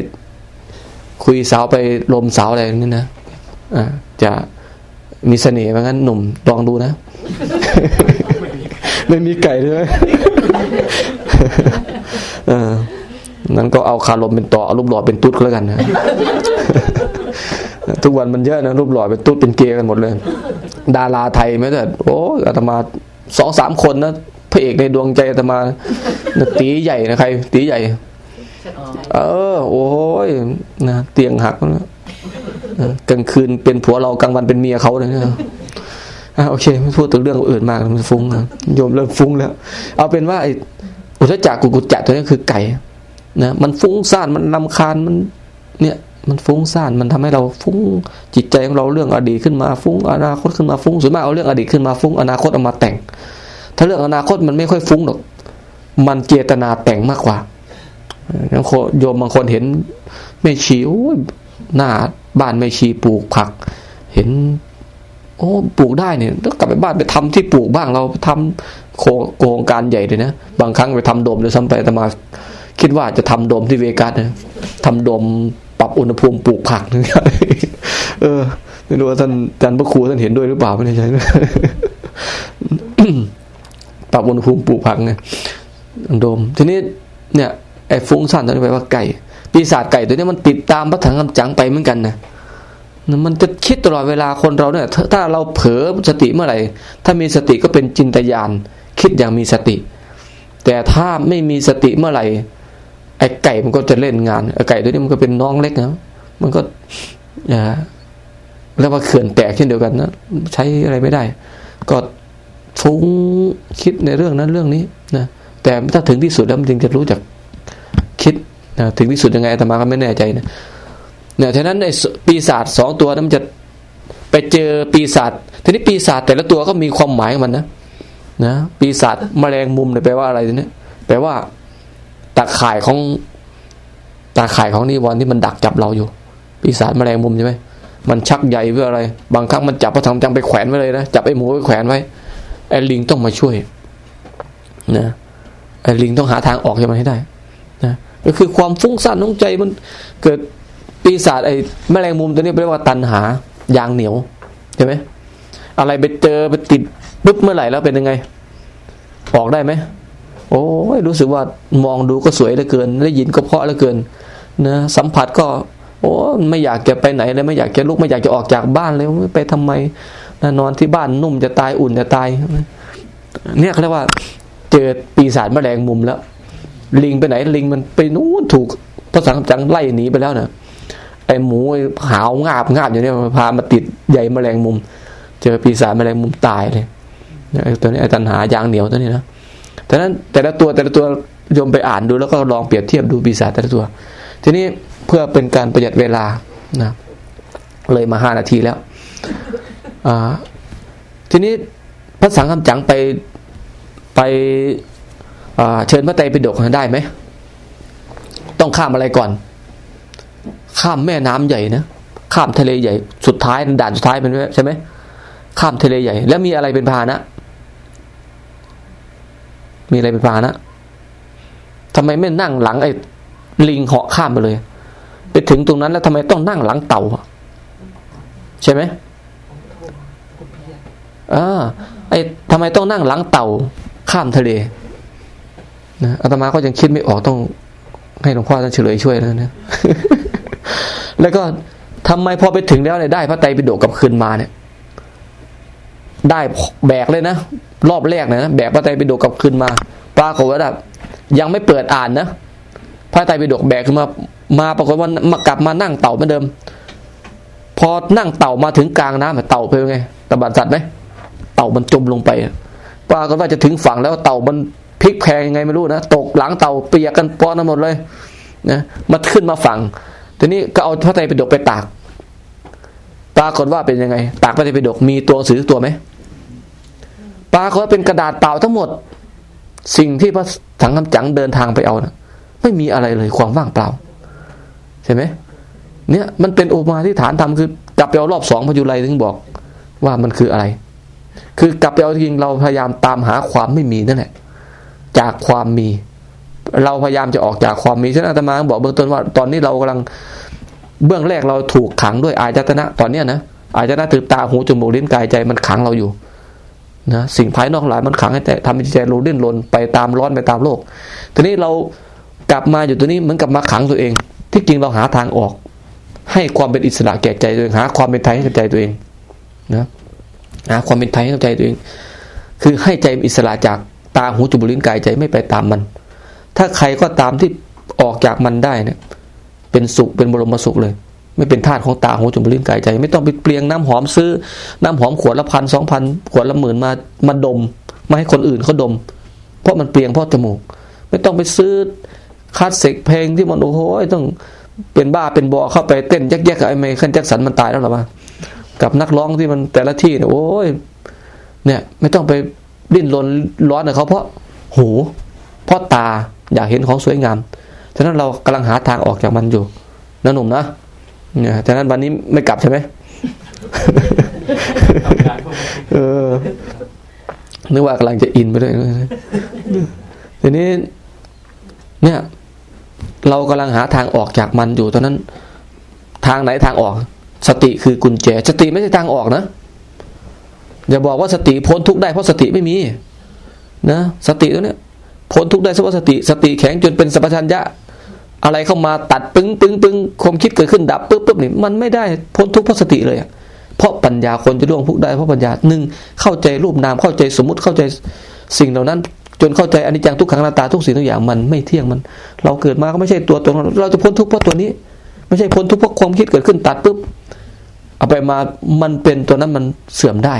[SPEAKER 1] คุยสาวไปลมสาวอะไรนี่นะอ่าจะมีเสน่ห์เหมือนกันหนุ่มลองดูนะ ไม่มีไก่เลยนั้นก็เอาคารมเป็นต่อเอารูปหล่อเป็นตุ๊ดก็แล้วกันนะทุกวันมันเยอะนะรูปหล่อเป็นตุ๊ดเป็นเกย์กันหมดเลย ดาราไทยไม่แต่โอ้อาตมาสองสามคนนะ พระเอกในดวงใจอาตมานะตีใหญ่นะใคร ตีใหญ่ เออ โอ้ยนะเตียงหักนะเออกลางคืนเป็นผัวเรากลางวันเป็นเมียเขาเลยนะอะโอเคไม่พูดถึงเรื่องอื่นมากมันฟุ้งนะโยมเริ่มฟุ้งแล้ว เอาเป็นว่าไอ้อุทจักกุกุจจะตัวนี้คือไก่นะมันฟุ้งซ่านมันนำคาญมัน เนี่ย มันฟุ้งซ่านมันทำให้เราฟุ้งจิตใจของเราเรื่องอดีตขึ้นมาฟุ้งอนาคตขึ้นมาฟุ้งส่วนมากเอาเรื่องอดีตขึ้นมาฟุ้งอนาคตเอามาแต่ง ถ้าเรื่องอนาคตมันไม่ค่อยฟุ้งหรอก มันเจตนาแต่งมากกว่าอย่างโยมบางคนเห็นไม่ชีโอ้ยหน้าบ้านไม่ชีปลูกผัก เห็น โอ้ปลูกได้เนี่ยต้องกลับไปบ้านไปทำที่ปลูกบ้างเราทำโครงการใหญ่เลยนะบางครั้งไปทำโดมเลยซ้ำไปแต่มา คิดว่าจะทำโดมที่เวกัสนะทำโดมปรับอุณหภูมิปลูกผักนึงเออไม่รู้ว่าท่านอาจารย์พระครูท่านเห็นด้วยหรือเปล่าไม่แน่ใจ ปรับอุณหภูมิปลูกผักไงโดม ทีนี้เนี่ยไอ้ฟุ้งซ่านตัวนี้แปลว่าไก่ปีศาจไก่ตัวนี้มันติดตามพระถังคำจังไปเหมือนกันนะมันจะคิดตลอดเวลาคนเราเนี่ย ถ้าเราเผลอสติเมื่อไหร่ ถ้ามีสติก็เป็นจินตยาน คิดอย่างมีสติ แต่ถ้าไม่มีสติเมื่อไหร่ไอ้ไก่มันก็จะเล่นงานไอ้ไก่ตัวนี้มันก็เป็นน้องเล็กนะมันก็อ่าแล้วว่าเขื่อนแตกเช่นเดียวกันนะใช้อะไรไม่ได้ ก็ ฟุ้งคิดในเรื่องนั้นเรื่องนี้นะแต่ถ้าถึงที่สุดแล้วมันจึงจะรู้จักคิดนะถึงที่สุดยังไงอาตมาก็ไม่แน่ใจนะเนี่ยฉะนั้นในปีศาจสองตัวนั้นมันจะไปเจอปีศาจทีนี้ปีศาจแต่ละตัวก็มีความหมายของมันนะนะปีศาจแมลงมุมเนี่ยแปลว่าอะไรเนี่ยแปลว่าตาข่ายของตาข่ายของนิวรณ์ที่มันดักจับเราอยู่ ปีศาจแมลงมุมใช่ไหมมันชักใหญ่เพื่ออะไร บางครั้งมันจับพระธรรมจังไปแขวนไว้เลยนะจับไอ้หมูไปแขวนไว้ ไอ้ลิงต้องมาช่วยนะไอ้ลิงต้องหาทางออกจากมันให้ได้นะก็คือความฟุ้งซ่านน้องใจมันเกิดปีศาจไอ้แมลงมุมตัวนี้เรียกว่าตันหายางเหนียวใช่ไหมอะไรไปเจอไปติดปุ๊บเมื่อไหร่แล้วเป็นยังไง ออกได้ไหมโอ้ยรู้สึกว่ามองดูก็สวยเหลือเกิน ได้ยินก็เพราะเหลือเกินนะสัมผัสก็ โอ้ไม่อยากจะไปไหนเลยไม่อยากจะลุกไม่อยากจะออกจากบ้านเลยไปทำไม นะนอนที่บ้านนุ่มจะตายอุ่นจะตาย เนี่ยเขาเรียกว่า เจอปีศาจแมลงมุมแล้ว ลิงไปไหนลิงมันไปนู้นถูกพระสังจังไล่หนีไปแล้วนะไอหมูหาวงาบงาบอย่างนี้พามาติดใหญ่แมลงมุม เจอปีศาจแมลงมุมตายเลยไอตัวนี้ไอตันหายางเหนียวตัวนี้นะแต่นั้นแต่ละตัวแต่ละตัวโยมไปอ่านดูแล้วก็ลองเปรียบเทียบดูปีศาจแต่ละตัว ทีนี้เพื่อเป็นการประหยัดเวลานะเลยมาห้านาทีแล้ว ทีนี้พระสังฆจังไปไปเชิญพระไตรปิฎกได้ไหม ต้องข้ามอะไรก่อน ข้ามแม่น้ำใหญ่นะข้ามทะเลใหญ่ สุดท้ายด่านสุดท้ายเป็นใช่ไหมข้ามทะเลใหญ่ แล้วมีอะไรเป็นพานะ มีอะไรเป็นพานะทำไมไม่นั่งหลังไอ้ลิงเหาะข้ามไปเลย ไปถึงตรงนั้นแล้วทำไมต้องนั่งหลังเต่าใช่ไหม อ่าไอ้ทำไมต้องนั่งหลังเต่าข้ามทะเลนะอาตมาก็ยังคิดไม่ออกต้องให้หลวงพ่อท่านเฉลยช่วยนะเนี่ยแล้วก็ทำไมพอไปถึงแล้วเนี่ยได้พระไตรปิฎกกับคืนมาเนี่ย ได้แบกเลยนะรอบแรกนะแบกพระไตรปิฎกกับคืนมาปรากฏว่าแบบยังไม่เปิดอ่านนะพระไตรปิฎกแบกขึ้นมามาปรากฏว่ามากลับมานั่งเต่าเหมือนเดิม พอนั่งเต่ามาถึงกลางน้ำเต่าเป็นไงตะบัดสัตว์ไหม เต่ามันจมลงไปปรากฏว่าจะถึงฝั่งแล้วเต่ามันพลิกแพงยังไงไม่รู้นะตกหลังเต่าเปียกกันปอนหมดเลยนะมาขึ้นมาฝั่งทีนี้ก็เอาพระไตรปิฎกไปตาก ปรากฏว่าเป็นยังไง ตากพระไตรปิฎกมีตัวหนังสือตัวไหมปรากฏว่าเป็นกระดาษเปล่าทั้งหมด สิ่งที่พระสังฆจังเดินทางไปเอานะไม่มีอะไรเลยความว่างเปล่าใช่ไหมเนี่ยมันเป็นโอมาที่ฐานธรรมคือกลับไปเอารอบสองพยุไรถึงบอก ว่ามันคืออะไร คือกลับไปเอาจริงเราพยายามตามหาความไม่มีนั่นแหละจากความมี เราพยายามจะออกจากความมีฉะนั้นอาตมาบอกเบื้องต้นว่า ตอนนี้เรากำลังเบื้องแรกเราถูกขังด้วยอายตนะ ตอนเนี้นะอายตนะถือตาหูจมูกลิ้นกายใจมันขังเราอยู่นะสิ่งภายนอกหลายมันขังให้แต่ทำให้ใจเราเล่นลนไปตามร้อนไปตามโลก ทีนี้เรากลับมาอยู่ตัวนี้เหมือนกับมาขังตัวเอง ที่จริงเราหาทางออก ให้ความเป็นอิสระแก่ใจตัวเองหาความเป็นไทยให้กับใจตัวเองนะ หาความเป็นไทยให้กับใจตัวเอง คือให้ใจอิสระจากตาหูจมูกลิ้นกายใจไม่ไปตามมัน ถ้าใครก็ตามที่ออกจากมันได้เนี่ย เป็นสุขเป็นบรมสุขเลย ไม่เป็นธาตุของตาหูจมูกลิ้นกายใจ ไม่ต้องไปเปลียงน้ำหอมซื้อ น้ำหอมขวดละพันสองพันขวดละหมื่นมามาดม มาให้คนอื่นเขาดม เพราะมันเปลียงเพราะจมูก ไม่ต้องไปซื้อคลาสสิกเพลงที่มันโอ้โหต้องเป็นบ้าเป็นบอเข้าไปเต้นยักแยกกับไอ้ไมเคิลแจ็คสันมันตายแล้วหรอวะ กับนักร้องที่มันแต่ละที่เนี่ยโอ้ยเนี่ย ไม่ต้องไปดิ้นรนร้อนกับเขาเพราะหูเพราะตาอยากเห็นของสวยงาม ฉะนั้นเรากำลังหาทางออกจากมันอยู่นะหนุ่มนะเนี่ยฉะนั้นวันนี้ไม่กลับใช่ไหมเออนึกว่ากำลังจะอินไปด้วยทีนี้ เนี่ย เรากำลังหาทางออกจากมันอยู่ตอนนั้น ทางไหนทางออก สติคือกุญแจ สติไม่ใช่ทางออกนะ อย่าบอกว่าสติพ้นทุกได้เพราะสติไม่มี นะ สติตัวเนี้ยพ้นทุกได้เพราะสติ สติแข็งจนเป็นสัพพัญญะ อะไรเข้ามาตัดปึ้งปึ้งปึ้งความคิดเกิดขึ้นดับปึ๊บปึ๊บนี่มันไม่ได้พ้นทุกเพราะสติเลยอะเพราะปัญญาคนจะล่วงทุกได้เพราะปัญญาหนึ่งเข้าใจรูปนามเข้าใจสมมุติเข้าใจสิ่งเหล่านั้น จนเข้าใจอนิจจังทุกขังนาตาทุกสิ่งทุกอย่างมันไม่เที่ยงมัน เราเกิดมาก็ไม่ใช่ตัวตนเราจะพ้นทุกเพราะตัวนี้ ไม่ใช่พ้นทุกเพราะความคิดเกิดขึ้นตัดปุ๊บ เอาไปมามันเป็นตัวนั้นมันเสื่อมได้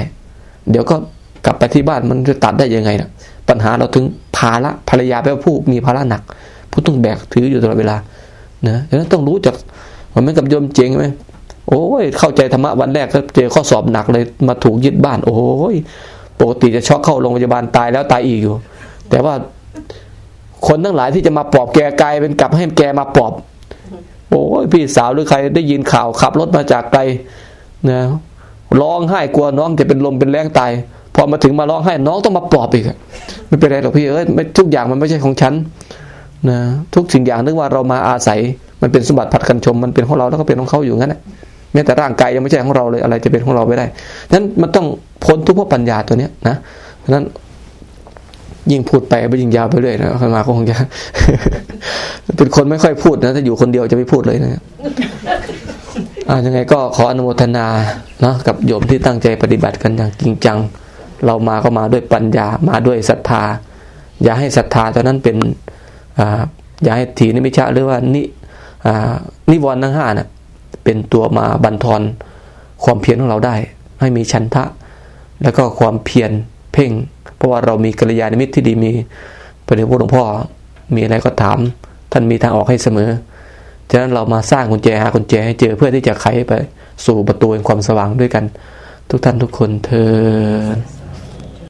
[SPEAKER 1] เดี๋ยวก็กลับไปที่บ้านมันจะตัดได้ยังไงนะปัญหาเราถึงภาระภรรยาแปลว่าผู้มีภาระหนัก ผู้ต้องแบกถืออยู่ตลอดเวลานะฉะนั้นต้องรู้จักมันไม่กับโยมเจงไหมโอ้ยเข้าใจธรรมะวันแรกก็เจอข้อสอบหนักเลยมาถูกยึดบ้าน โอ้ยปกติจะช็อกเข้าโรงพยาบาลตายแล้วตายอีกอยู่ แต่ว่าคนทั้งหลายที่จะมาปลอบแกกลายเป็นกลับให้แกมาปลอบ โอ้ยพี่สาวหรือใครได้ยินข่าวขับรถมาจากไกล นะร้องไห้กลัวน้องจะเป็นลมเป็นแรงตายพอมาถึงมาร้องไห้น้องต้องมาปลอบอีกไม่เป็นไรหรอกพี่เอ้ยทุกอย่างมันไม่ใช่ของฉันนะทุกสิ่งอย่างนึกว่าเรามาอาศัย มันเป็นสมบัติผัดกันชม มันเป็นของเราแล้วก็เป็นของเขาอยู่งั้นแหละแม้แต่ร่างกายยังไม่ใช่ของเราเลยอะไรจะเป็นของเราไม่ได้นั้นมันต้องพ้นทุกข์เพราะปัญญาตัวเนี้ยนะนั้นยิ่งพูดไปไปยิ่งยาวไปเรื่อยนะมาก็คงจะ เป็นคนไม่ค่อยพูดนะถ้าอยู่คนเดียวจะไม่พูดเลยนะ อ่ายังไงก็ขออนุโมทนานะกับโยมที่ตั้งใจปฏิบัติกันอย่างจริงจัง เรามาก็มาด้วยปัญญามาด้วยศรัทธา อย่าให้ศรัทธาตอนนั้นเป็นอ่าอย่าให้ถีนิมิชะหรือว่านิอ่านิวรณ์ทั้งห้านะ่ะเป็นตัวมาบันทอนความเพียรของเราได้ ให้มีชันทะ แล้วก็ความเพียรเพ่ง เพราะว่าเรามีกัลยาณมิตรที่ดีมีพระเดชพระหลวงพ่อมีอะไรก็ถาม ท่านมีทางออกให้เสมอ ฉะนั้นเรามาสร้างกุญแจหากุญแจให้เจอเพื่อที่จะไขไปสู่ประตูแห่งความสว่างด้วยกัน ทุกท่านทุกคนเธอ